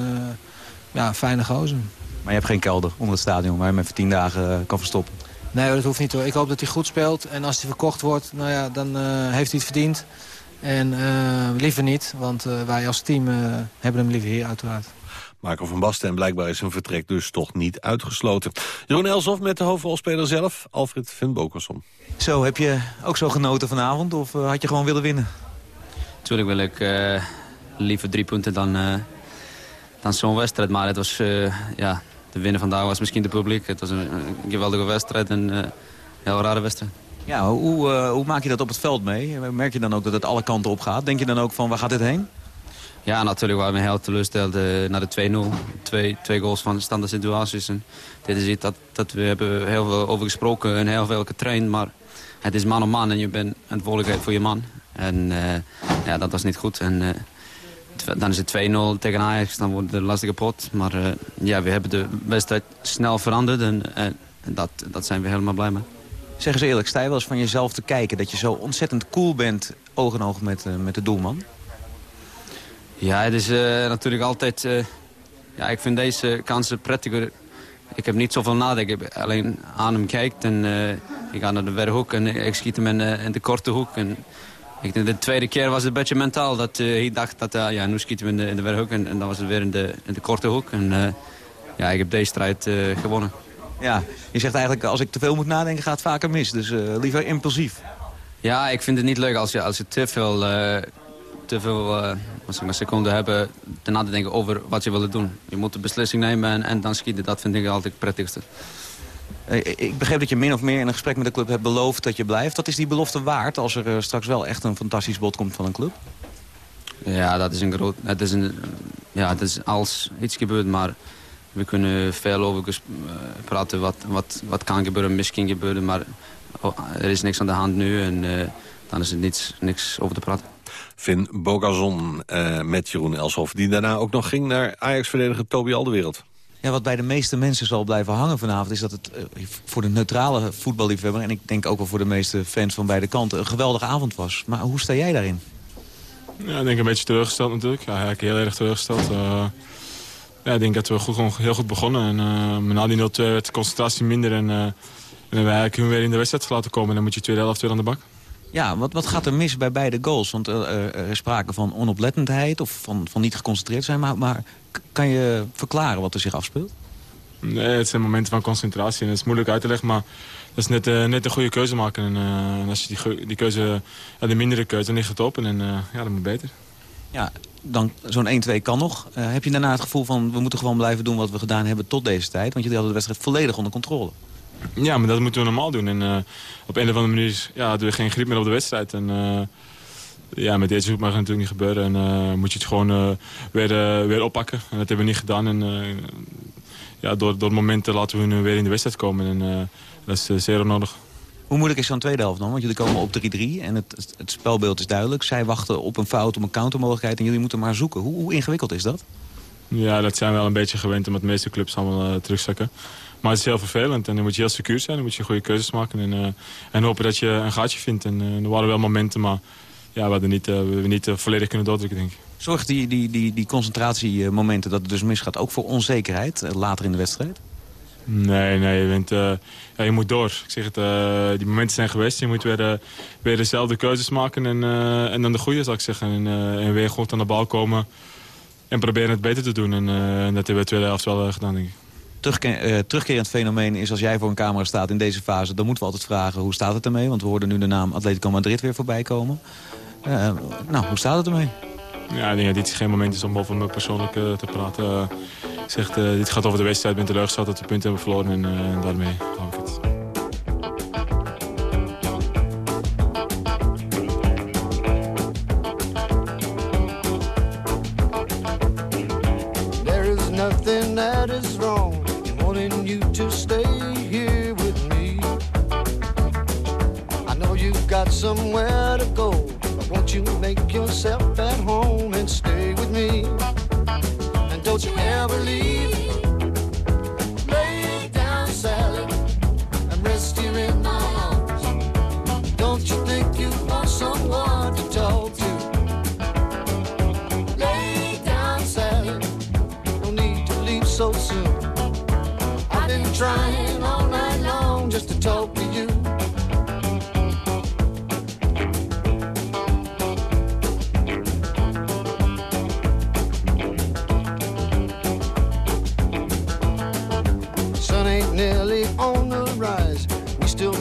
ja, fijne gozer. Maar je hebt geen kelder onder het stadion waar je hem even tien dagen kan verstoppen. Nee, dat hoeft niet hoor. Ik hoop dat hij goed speelt. En als hij verkocht wordt, nou ja, dan heeft hij het verdiend. En liever niet, want wij als team hebben hem liever hier uiteraard. Marco van Basten en blijkbaar is zijn vertrek dus toch niet uitgesloten. Jeroen Elsof met de hoofdrolspeler zelf, Alfred Finn Bokersom. Zo, heb je ook zo genoten vanavond of eh, had je gewoon willen winnen? Natuurlijk wil ik eh, liever drie punten dan, eh, dan zo'n wedstrijd. Maar het was, eh, ja, de winnaar vandaag was misschien de publiek. Het was een, een geweldige wedstrijd en eh, een heel rare wedstrijd. Ja, hoe, hoe maak je dat op het veld mee? Merk je dan ook dat het alle kanten op gaat? Denk je dan ook van, waar gaat dit heen? Ja, natuurlijk waren we heel teleurgesteld naar de 2-0. Twee, twee goals van standaard situaties. En dit is iets dat, dat we hebben heel veel over gesproken en heel veel getraind. Maar het is man op man en je bent verantwoordelijkheid voor je man. En eh, ja, dat was niet goed. En eh, dan is het 2-0 tegen Ajax, dan wordt het een lastige pot. Maar eh, ja, we hebben de wedstrijd snel veranderd en, en dat, dat zijn we helemaal blij mee. Zeg eens eerlijk, sta je wel eens van jezelf te kijken... dat je zo ontzettend cool bent, oog in oog met, met de doelman? Ja, het is eh, natuurlijk altijd... eh, ja, ik vind deze kansen prettiger. Ik heb niet zoveel nadenken. Ik heb alleen aan hem kijkt en eh, ik ga naar de verre hoek en ik schiet hem in, in de korte hoek. En ik denk de tweede keer was het een beetje mentaal. Dat hij dacht dat ja, nu schieten we in de, in de verre hoek en, en dan was het weer in de, in de korte hoek. En ja, ik heb deze strijd gewonnen. Ja, je zegt eigenlijk, als ik te veel moet nadenken, gaat het vaker mis. Dus liever impulsief. Ja, ik vind het niet leuk als je, als je te veel, eh, te veel maar, seconden hebt te na te denken over wat je wil doen. Je moet de beslissing nemen en, en dan schieten. Dat vind ik altijd het prettigste. Eh, ik begreep dat je min of meer in een gesprek met de club hebt beloofd dat je blijft. Wat is die belofte waard als er eh, straks wel echt een fantastisch bod komt van een club? Ja, dat is een groot... Het is, een, ja, het is als iets gebeurt, maar we kunnen veel over praten wat, wat, wat kan gebeuren, misschien gebeuren. Maar oh, er is niks aan de hand nu en dan is er niets, niks over te praten. Finn Bogazon eh, met Jeroen Elshoff. Die daarna ook nog ging naar Ajax-verdediger Toby Alderwereld. Ja, wat bij de meeste mensen zal blijven hangen vanavond... is dat het eh, voor de neutrale voetballiefhebber... en ik denk ook wel voor de meeste fans van beide kanten... een geweldige avond was. Maar hoe sta jij daarin? Ja, ik denk een beetje teleurgesteld natuurlijk. Ja, eigenlijk heel erg teleurgesteld. Eh, ja, ik denk dat we goed, gewoon heel goed begonnen. En, eh, na die 0-2 werd de concentratie minder. En, eh, en hebben we eigenlijk hun weer in de wedstrijd laten komen. En dan moet je tweede helft weer aan de bak. Ja, wat, wat gaat er mis bij beide goals? Want eh, er, er is sprake van onoplettendheid of van, van niet geconcentreerd zijn. Maar, maar kan je verklaren wat er zich afspeelt? Nee, het zijn momenten van concentratie. En dat is moeilijk uit te leggen. Maar dat is net, eh, net een goede keuze maken. En, eh, en als je die, die keuze, de mindere keuze, dan ligt het op. En eh, ja, dat moet beter. Ja, dan zo'n 1-2 kan nog. Eh, heb je daarna het gevoel van we moeten gewoon blijven doen wat we gedaan hebben tot deze tijd? Want jullie hadden de wedstrijd volledig onder controle. Ja, maar dat moeten we normaal doen. En eh, op een of andere manier ja, hadden we geen grip meer op de wedstrijd. En eh, ja, met deze groep mag het natuurlijk niet gebeuren. En eh, moet je het gewoon weer, weer oppakken. En dat hebben we niet gedaan. En ja, door, door momenten laten we hun weer in de wedstrijd komen. En dat is zeer onnodig. Hoe moeilijk is zo'n tweede helft dan? Want jullie komen op 3-3 en het, het spelbeeld is duidelijk. Zij wachten op een fout, op een countermogelijkheid en jullie moeten maar zoeken. Hoe, hoe ingewikkeld is dat? Ja, dat zijn we wel een beetje gewend omdat de meeste clubs allemaal uh, terugzakken. Maar het is heel vervelend en dan moet je heel secuur zijn. Dan moet je goede keuzes maken en, uh, en hopen dat je een gaatje vindt. En uh, er waren wel momenten, maar ja, we hadden niet, we niet volledig kunnen doordrukken, denk ik. Zorgt die, die, die, die concentratiemomenten dat het dus misgaat ook voor onzekerheid later in de wedstrijd? Nee, nee, je, bent, ja, je moet door. Ik zeg het, die momenten zijn geweest. Je moet weer, weer dezelfde keuzes maken en, en dan de goede, zal ik zeggen. En, en weer goed aan de bal komen en proberen het beter te doen. En dat hebben we de tweede helft wel gedaan, denk ik. Terugke uh, terugkerend fenomeen is als jij voor een camera staat in deze fase... dan moeten we altijd vragen hoe staat het ermee? Want we hoorden nu de naam Atletico Madrid weer voorbij komen. Uh, nou, hoe staat het ermee? Ja, ik denk dat dit geen moment is om over me persoonlijk uh, te praten. Uh, ik zeg, dit gaat over de wedstrijd. Ik ben teleurgesteld dat we punten hebben verloren en daarmee hou ik het. Somewhere to go, won't you make yourself at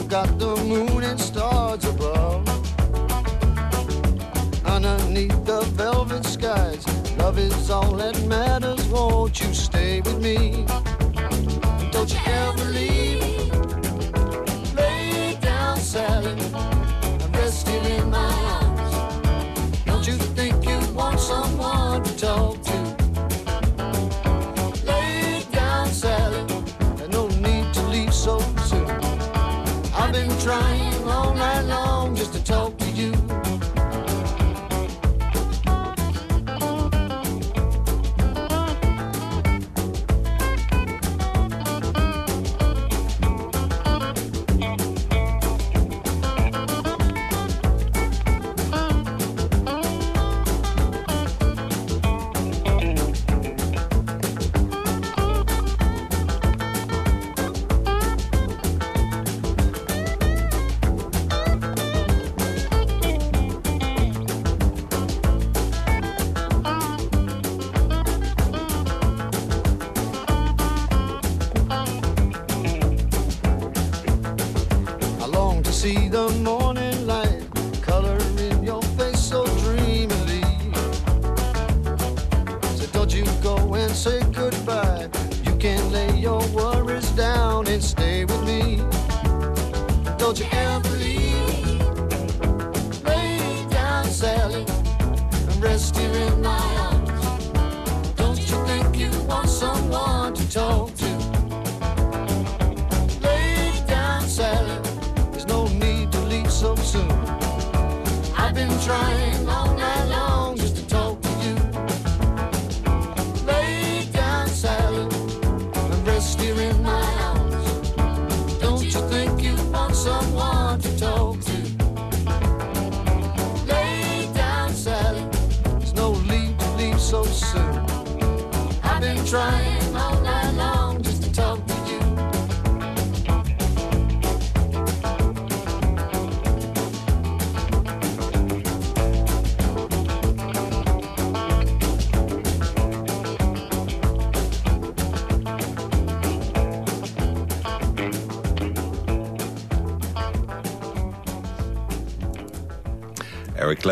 Got the moon and stars above. Underneath the velvet skies. Love is all that matters, won't you stay with me? Don't you ever leave. Lay down, Sally, and rest here in my arms. Don't you think you want someone to talk to?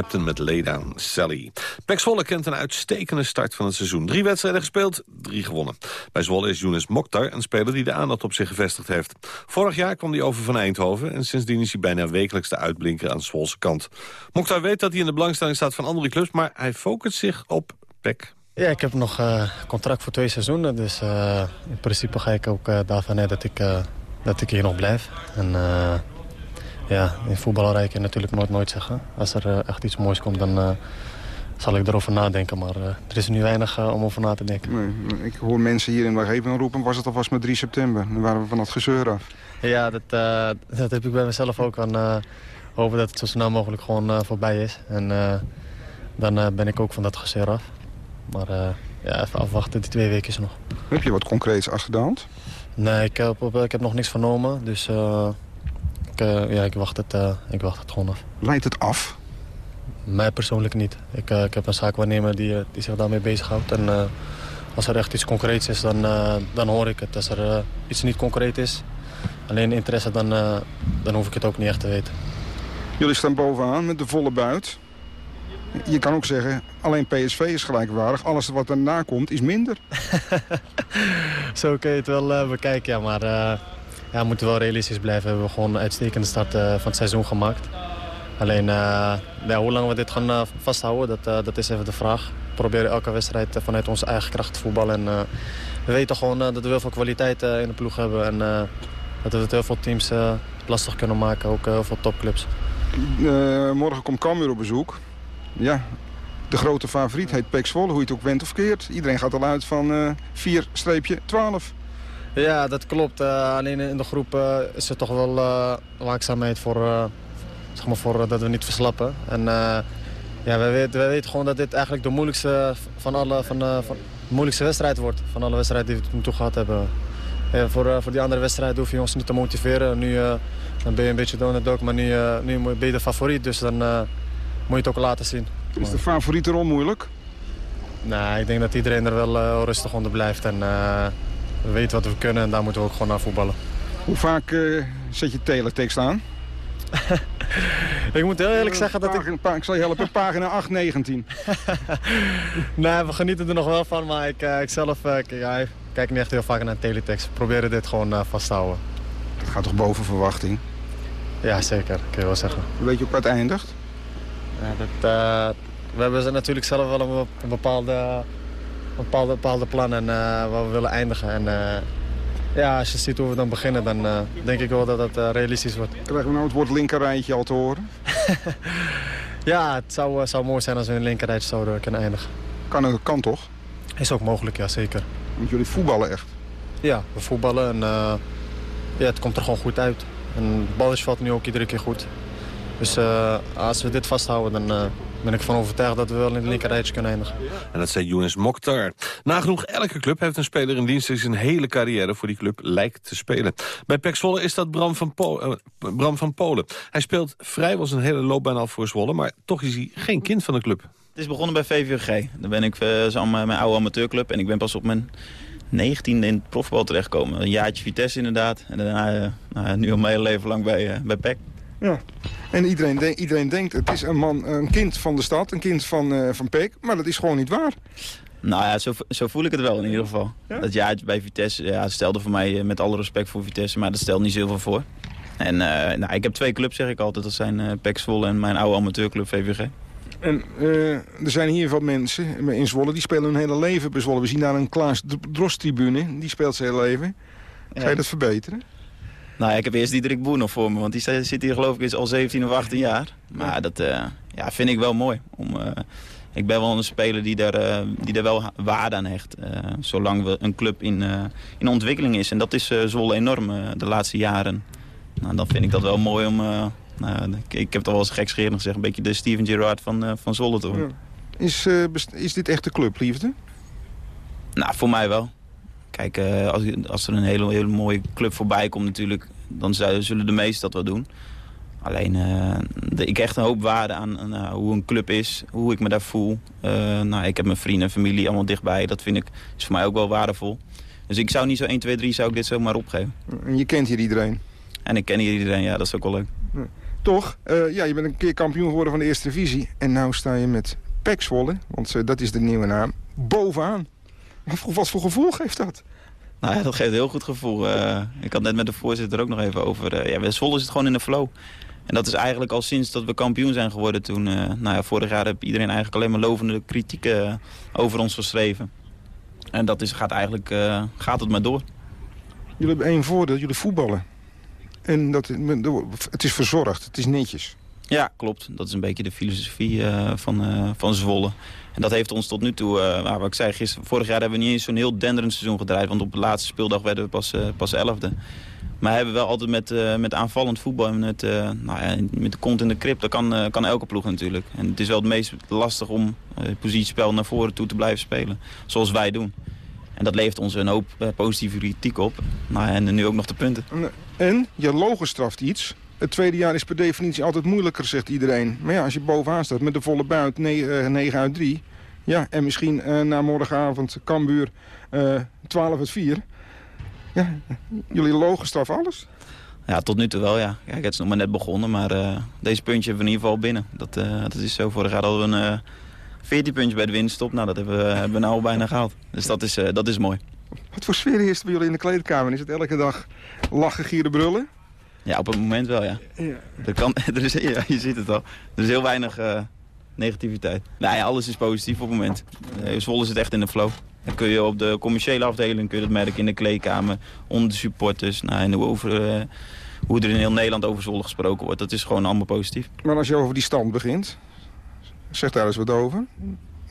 Clapton met Lay Down Sally. Pek Zwolle kent een uitstekende start van het seizoen. Drie wedstrijden gespeeld, drie gewonnen. Bij Zwolle is Younes Mokhtar een speler die de aandacht op zich gevestigd heeft. Vorig jaar kwam hij over van Eindhoven... en sindsdien is hij bijna wekelijks de uitblinker aan de Zwolse kant. Mokhtar weet dat hij in de belangstelling staat van andere clubs... maar hij focust zich op Pek Ja, ik heb nog uh, contract voor twee seizoenen. Dus uh, in principe ga ik ook uh, daarvan uit dat ik, dat ik hier nog blijf. En ja, in voetbal rijk je natuurlijk nooit nooit zeggen. Als er echt iets moois komt, dan zal ik erover nadenken. Maar er is nu weinig om over na te denken. Nee, ik hoor mensen hier in omgeving roepen, was het alvast met 3 september? Dan waren we van het gezeur af. Ja, dat, dat heb ik bij mezelf ook aan hopen dat het zo snel mogelijk gewoon voorbij is. En dan ben ik ook van dat gezeur af. Maar ja, even afwachten, die twee weken nog. Heb je wat concreets achterdaald? Nee, ik heb, ik heb nog niks vernomen. Dus ik, uh, ja, ik, wacht het, ik wacht het gewoon af. Leidt het af? Mij persoonlijk niet. Ik, ik heb een zaakwaarnemer die, die zich daarmee bezighoudt. En als er echt iets concreets is, dan, dan hoor ik het. Als er iets niet concreet is, alleen interesse, dan, dan hoef ik het ook niet echt te weten. Jullie staan bovenaan met de volle buit. Je kan ook zeggen, alleen PSV is gelijkwaardig. Alles wat erna komt is minder. Zo kun je het wel bekijken, ja. Maar ja, we moeten wel realistisch blijven. We hebben gewoon een uitstekende start uh, van het seizoen gemaakt. Alleen, ja, hoe lang we dit gaan vasthouden, dat, dat is even de vraag. We proberen elke wedstrijd vanuit onze eigen kracht te voetballen. En, we weten gewoon dat we heel veel kwaliteit in de ploeg hebben. En dat we het heel veel teams lastig kunnen maken, ook heel veel topclubs. morgen komt Cambuur op bezoek. Ja, de grote favoriet heet Pek Zwolle, hoe je het ook went of keert. Iedereen gaat al uit van uh, 4-12. Ja, dat klopt. Uh, alleen in de groep uh, is er toch wel uh, waakzaamheid voor, zeg maar voor dat we niet verslappen. En ja, wij weten, wij weten gewoon dat dit eigenlijk de moeilijkste, van alle, van, van, de moeilijkste wedstrijd wordt. Van alle wedstrijden die we tot toe gehad hebben. Ja, voor, voor die andere wedstrijden hoef je ons niet te motiveren. Nu dan ben je een beetje de underdog, maar nu, nu ben je de favoriet. Dus dan moet je het ook laten zien. Is de favoriet erom moeilijk? Nee, ik denk dat iedereen er wel uh, rustig onder blijft. En uh, we weten wat we kunnen en daar moeten we ook gewoon naar voetballen. Hoe vaak uh, zet je teletext aan? ik moet heel eerlijk zeggen dat ik... ik zal je helpen, pagina 8, 19. nee, we genieten er nog wel van, maar ik, ik zelf ja, kijk niet echt heel vaak naar teletext. We proberen dit gewoon vast te houden. Het gaat toch boven verwachting? Ja, zeker. Kun je wel zeggen. Weet je ook het eindigt? Ja, dat, uh, we hebben ze natuurlijk zelf wel een, bepaalde, bepaalde, bepaalde plan en, uh, waar we willen eindigen. En, uh, ja, als je ziet hoe we dan beginnen, dan denk ik wel dat het realistisch wordt. Krijgen we nou het woord linkerrijtje al te horen? ja, het zou, zou mooi zijn als we een linkerrijtje zouden kunnen eindigen. Kan, kan toch? Is ook mogelijk, ja, zeker. Want jullie voetballen echt? Ja, we voetballen en ja, het komt er gewoon goed uit. En het balletje valt nu ook iedere keer goed. Dus als we dit vasthouden, dan ben ik van overtuigd dat we wel in linkerrijtje kunnen eindigen. En dat zei Younes Mokhtar. Nagenoeg elke club heeft een speler in dienst die zijn hele carrière voor die club lijkt te spelen. Bij Pek Zwolle is dat Bram van, po uh, Bram van Polen. Hij speelt vrijwel zijn hele loopbaan al voor Zwolle, maar toch is hij geen kind van de club. Het is begonnen bij VVG. Daar ben ik zo mijn oude amateurclub en ik ben pas op mijn 19 in het profbal terechtgekomen. Een jaartje Vitesse inderdaad. En daarna nou, nu al mijn hele leven lang bij, bij PEC. Ja. En iedereen, de, iedereen denkt, het is een man, een kind van de stad, een kind van, uh, van Peek. Maar dat is gewoon niet waar. Nou ja, zo, zo voel ik het wel in ieder geval. Ja? Dat jaartje bij Vitesse, ja, stelde voor mij uh, met alle respect voor Vitesse, maar dat stelt niet zoveel voor. En uh, nou, ik heb twee clubs, zeg ik altijd. Dat zijn uh, Pek Zwolle en mijn oude amateurclub VVG. En er zijn hier wat mensen in Zwolle, die spelen hun hele leven bij Zwolle. We zien daar een Klaas Drost-tribune, die speelt zijn hele leven. Ga je dat verbeteren? Nou, ik heb eerst Diederik Boer nog voor me, want die zit hier geloof ik al 17 of 18 jaar. Maar dat uh, ja, vind ik wel mooi. Om, uh, ik ben wel een speler die daar, uh, die daar wel waarde aan hecht. zolang we een club in, in ontwikkeling is. En dat is Zwolle enorm de laatste jaren. Nou, dan vind ik dat wel mooi om... nou, ik, ik, heb toch wel eens gekscherend gezegd, een beetje de Steven Gerrard van, van Zwolle te worden. Is, is dit echt de clubliefde? Nou, voor mij wel. Kijk, uh, als, als, er een hele, hele mooie club voorbij komt natuurlijk... dan zullen de meesten dat wel doen. Alleen, uh, de, ik echt een hoop waarde aan uh, hoe een club is, hoe ik me daar voel. nou, ik heb mijn vrienden en familie allemaal dichtbij. Dat vind ik, is voor mij ook wel waardevol. Dus ik zou niet zo 1, 2, 3 zou ik dit zomaar opgeven. En je kent hier iedereen? En ik ken hier iedereen, ja, dat is ook wel leuk. Ja. Toch, ja, je bent een keer kampioen geworden van de Eerste Divisie. En nu sta je met Pek Zwolle, want dat is de nieuwe naam, bovenaan. Wat voor gevoel geeft dat? Nou ja, dat geeft een heel goed gevoel. Uh, ik had net met de voorzitter ook nog even over... Uh, ja, bij Zwolle is het gewoon in de flow. En dat is eigenlijk al sinds dat we kampioen zijn geworden toen. Uh, nou ja, vorig jaar heb iedereen eigenlijk alleen maar lovende kritieken over ons geschreven. En dat is, gaat eigenlijk gaat het maar door. Jullie hebben één voordeel, jullie voetballen. En dat, het is verzorgd, het is netjes. Ja, klopt. Dat is een beetje de filosofie uh, van, uh, van Zwolle. En dat heeft ons tot nu toe, uh, wat ik zei gisteren, vorig jaar hebben we niet eens zo'n heel denderend seizoen gedraaid. Want op de laatste speeldag werden we pas, pas elfde. Maar hebben we wel altijd met, met aanvallend voetbal en met, nou ja, met de kont in de krip. Dat kan, kan elke ploeg natuurlijk. En het is wel het meest lastig om positiespel naar voren toe te blijven spelen. Zoals wij doen. En dat levert ons een hoop positieve kritiek op. Nou, en nu ook nog de punten. En je logo straft iets. Het tweede jaar is per definitie altijd moeilijker, zegt iedereen. Maar ja, als je bovenaan staat met de volle buit 9, 9 uit 3... Ja, en misschien uh, na morgenavond Cambuur uh, 12 uit 4... Ja, jullie logen straf alles? Ja, tot nu toe wel, ja. Kijk, het is nog maar net begonnen, maar uh, deze puntje hebben we in ieder geval binnen. Dat, dat is zo. Vorig jaar hadden we een 14 puntjes bij de winststop. Nou, dat hebben we, hebben we nou al bijna gehaald. Dus dat is, dat is mooi. Wat voor sfeer is er bij jullie in de kleedkamer? Is het elke dag lachen, gieren, brullen? Ja, op het moment wel, ja. ja. Er kan, er is, ja je ziet het al. Er is heel weinig uh, negativiteit. Nou ja, alles is positief op het moment. Uh, Zwolle zit echt in de flow. Dan kun je op de commerciële afdeling kun je dat merken in de kleedkamer, onder de supporters. Nou, en over, uh, hoe er in heel Nederland over Zwolle gesproken wordt, dat is gewoon allemaal positief. Maar als je over die stand begint, zeg daar eens wat over.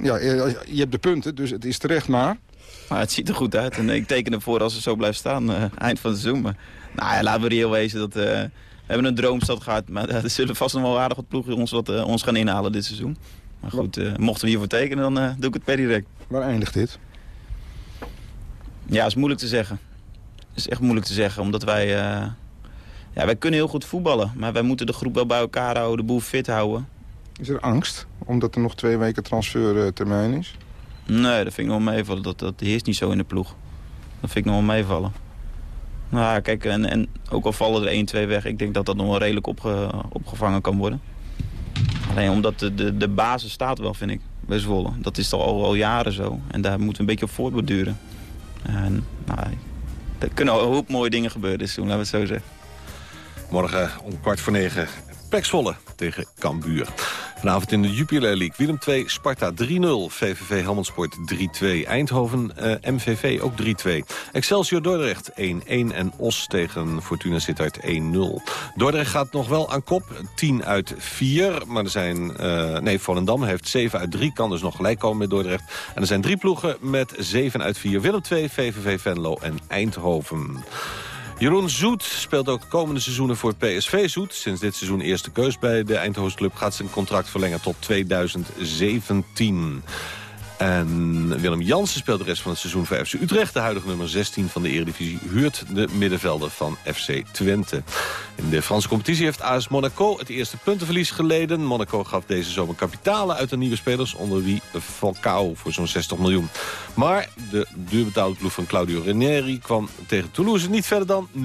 Ja, je hebt de punten, dus het is terecht maar... Maar het ziet er goed uit en ik teken ervoor als het zo blijft staan, eind van het seizoen. Maar nou ja, laten we reëel wezen. Dat, uh, we hebben een droomstad gehad. Maar er zullen vast nog wel aardig wat ploegen ons, wat, ons gaan inhalen dit seizoen. Maar goed, mochten we hiervoor tekenen, dan doe ik het per direct. Waar eindigt dit? Ja, is moeilijk te zeggen. is echt moeilijk te zeggen, omdat wij... ja, wij kunnen heel goed voetballen. Maar wij moeten de groep wel bij elkaar houden, de boel fit houden. Is er angst, omdat er nog twee weken transfertermijn is? Nee, dat vind ik nog wel meevallen. Dat, dat heerst niet zo in de ploeg. Dat vind ik nog wel meevallen. Nou, kijk, en, en ook al vallen er 1, 2 weg, ik denk dat dat nog wel redelijk opge, opgevangen kan worden. Alleen omdat de, de, de basis staat wel, vind ik, bij Zwolle. Dat is al, al jaren zo. En daar moeten we een beetje op voortborduren. En nou, er kunnen al een hoop mooie dingen gebeuren dus laten we het zo zeggen. Morgen om kwart voor negen, Pek Zwolle tegen Cambuur. Vanavond in de Jupiler League. Willem 2, Sparta 3-0. VVV Helmond 3-2. Eindhoven, uh, MVV ook 3-2. Excelsior Dordrecht 1-1. En Os tegen Fortuna Sittard 1-0. Dordrecht gaat nog wel aan kop. 10 uit 4. Maar er zijn... Uh, nee, Volendam heeft 7 uit 3. Kan dus nog gelijk komen met Dordrecht. En er zijn drie ploegen met 7 uit 4. Willem 2, VVV Venlo en Eindhoven. Jeroen Zoet speelt ook de komende seizoenen voor PSV Zoet. Sinds dit seizoen eerste keus bij de Eindhoven Club gaat zijn contract verlengen tot 2017. En Willem Jansen speelt de rest van het seizoen voor FC Utrecht. De huidige nummer 16 van de Eredivisie huurt de middenvelder van FC Twente. In de Franse competitie heeft AS Monaco het eerste puntenverlies geleden. Monaco gaf deze zomer kapitalen uit de nieuwe spelers... onder wie Falcao voor zo'n 60 miljoen. Maar de duurbetaalde ploeg van Claudio Ranieri kwam tegen Toulouse niet verder dan 0-0.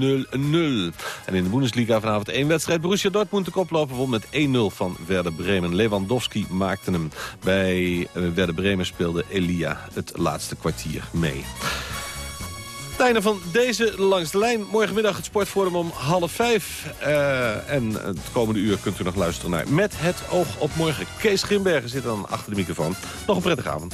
En in de Bundesliga vanavond één wedstrijd. Borussia Dortmund de koploper won met 1-0 van Werder Bremen. Lewandowski maakte hem. Bij Werder Bremen speelde Elia het laatste kwartier mee. Het einde van deze Langs de Lijn. Morgenmiddag het Sportforum om half vijf. Uh, en het komende uur kunt u nog luisteren naar Met het oog op morgen. Kees Grimbergen zit dan achter de microfoon. Nog een prettige avond.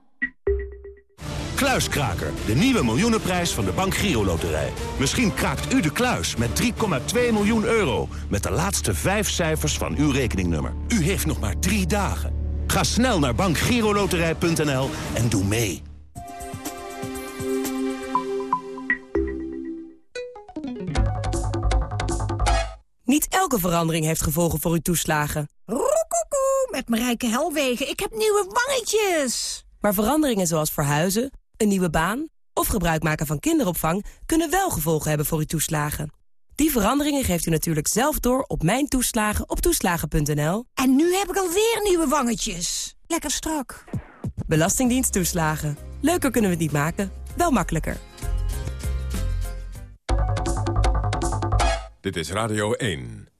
Kluiskraker, de nieuwe miljoenenprijs van de Bank Giro Loterij. Misschien kraakt u de kluis met 3,2 miljoen euro... met de laatste vijf cijfers van uw rekeningnummer. U heeft nog maar drie dagen. Ga snel naar bankgiroloterij.nl en doe mee. Niet elke verandering heeft gevolgen voor uw toeslagen. Roekoekoe, met Marijke Helwegen. Ik heb nieuwe wangetjes. Maar veranderingen zoals verhuizen, een nieuwe baan of gebruik maken van kinderopvang kunnen wel gevolgen hebben voor uw toeslagen. Die veranderingen geeft u natuurlijk zelf door op Mijn Toeslagen op toeslagen.nl. En nu heb ik alweer nieuwe wangetjes. Lekker strak. Belastingdienst toeslagen. Leuker kunnen we het niet maken, wel makkelijker. Dit is Radio 1.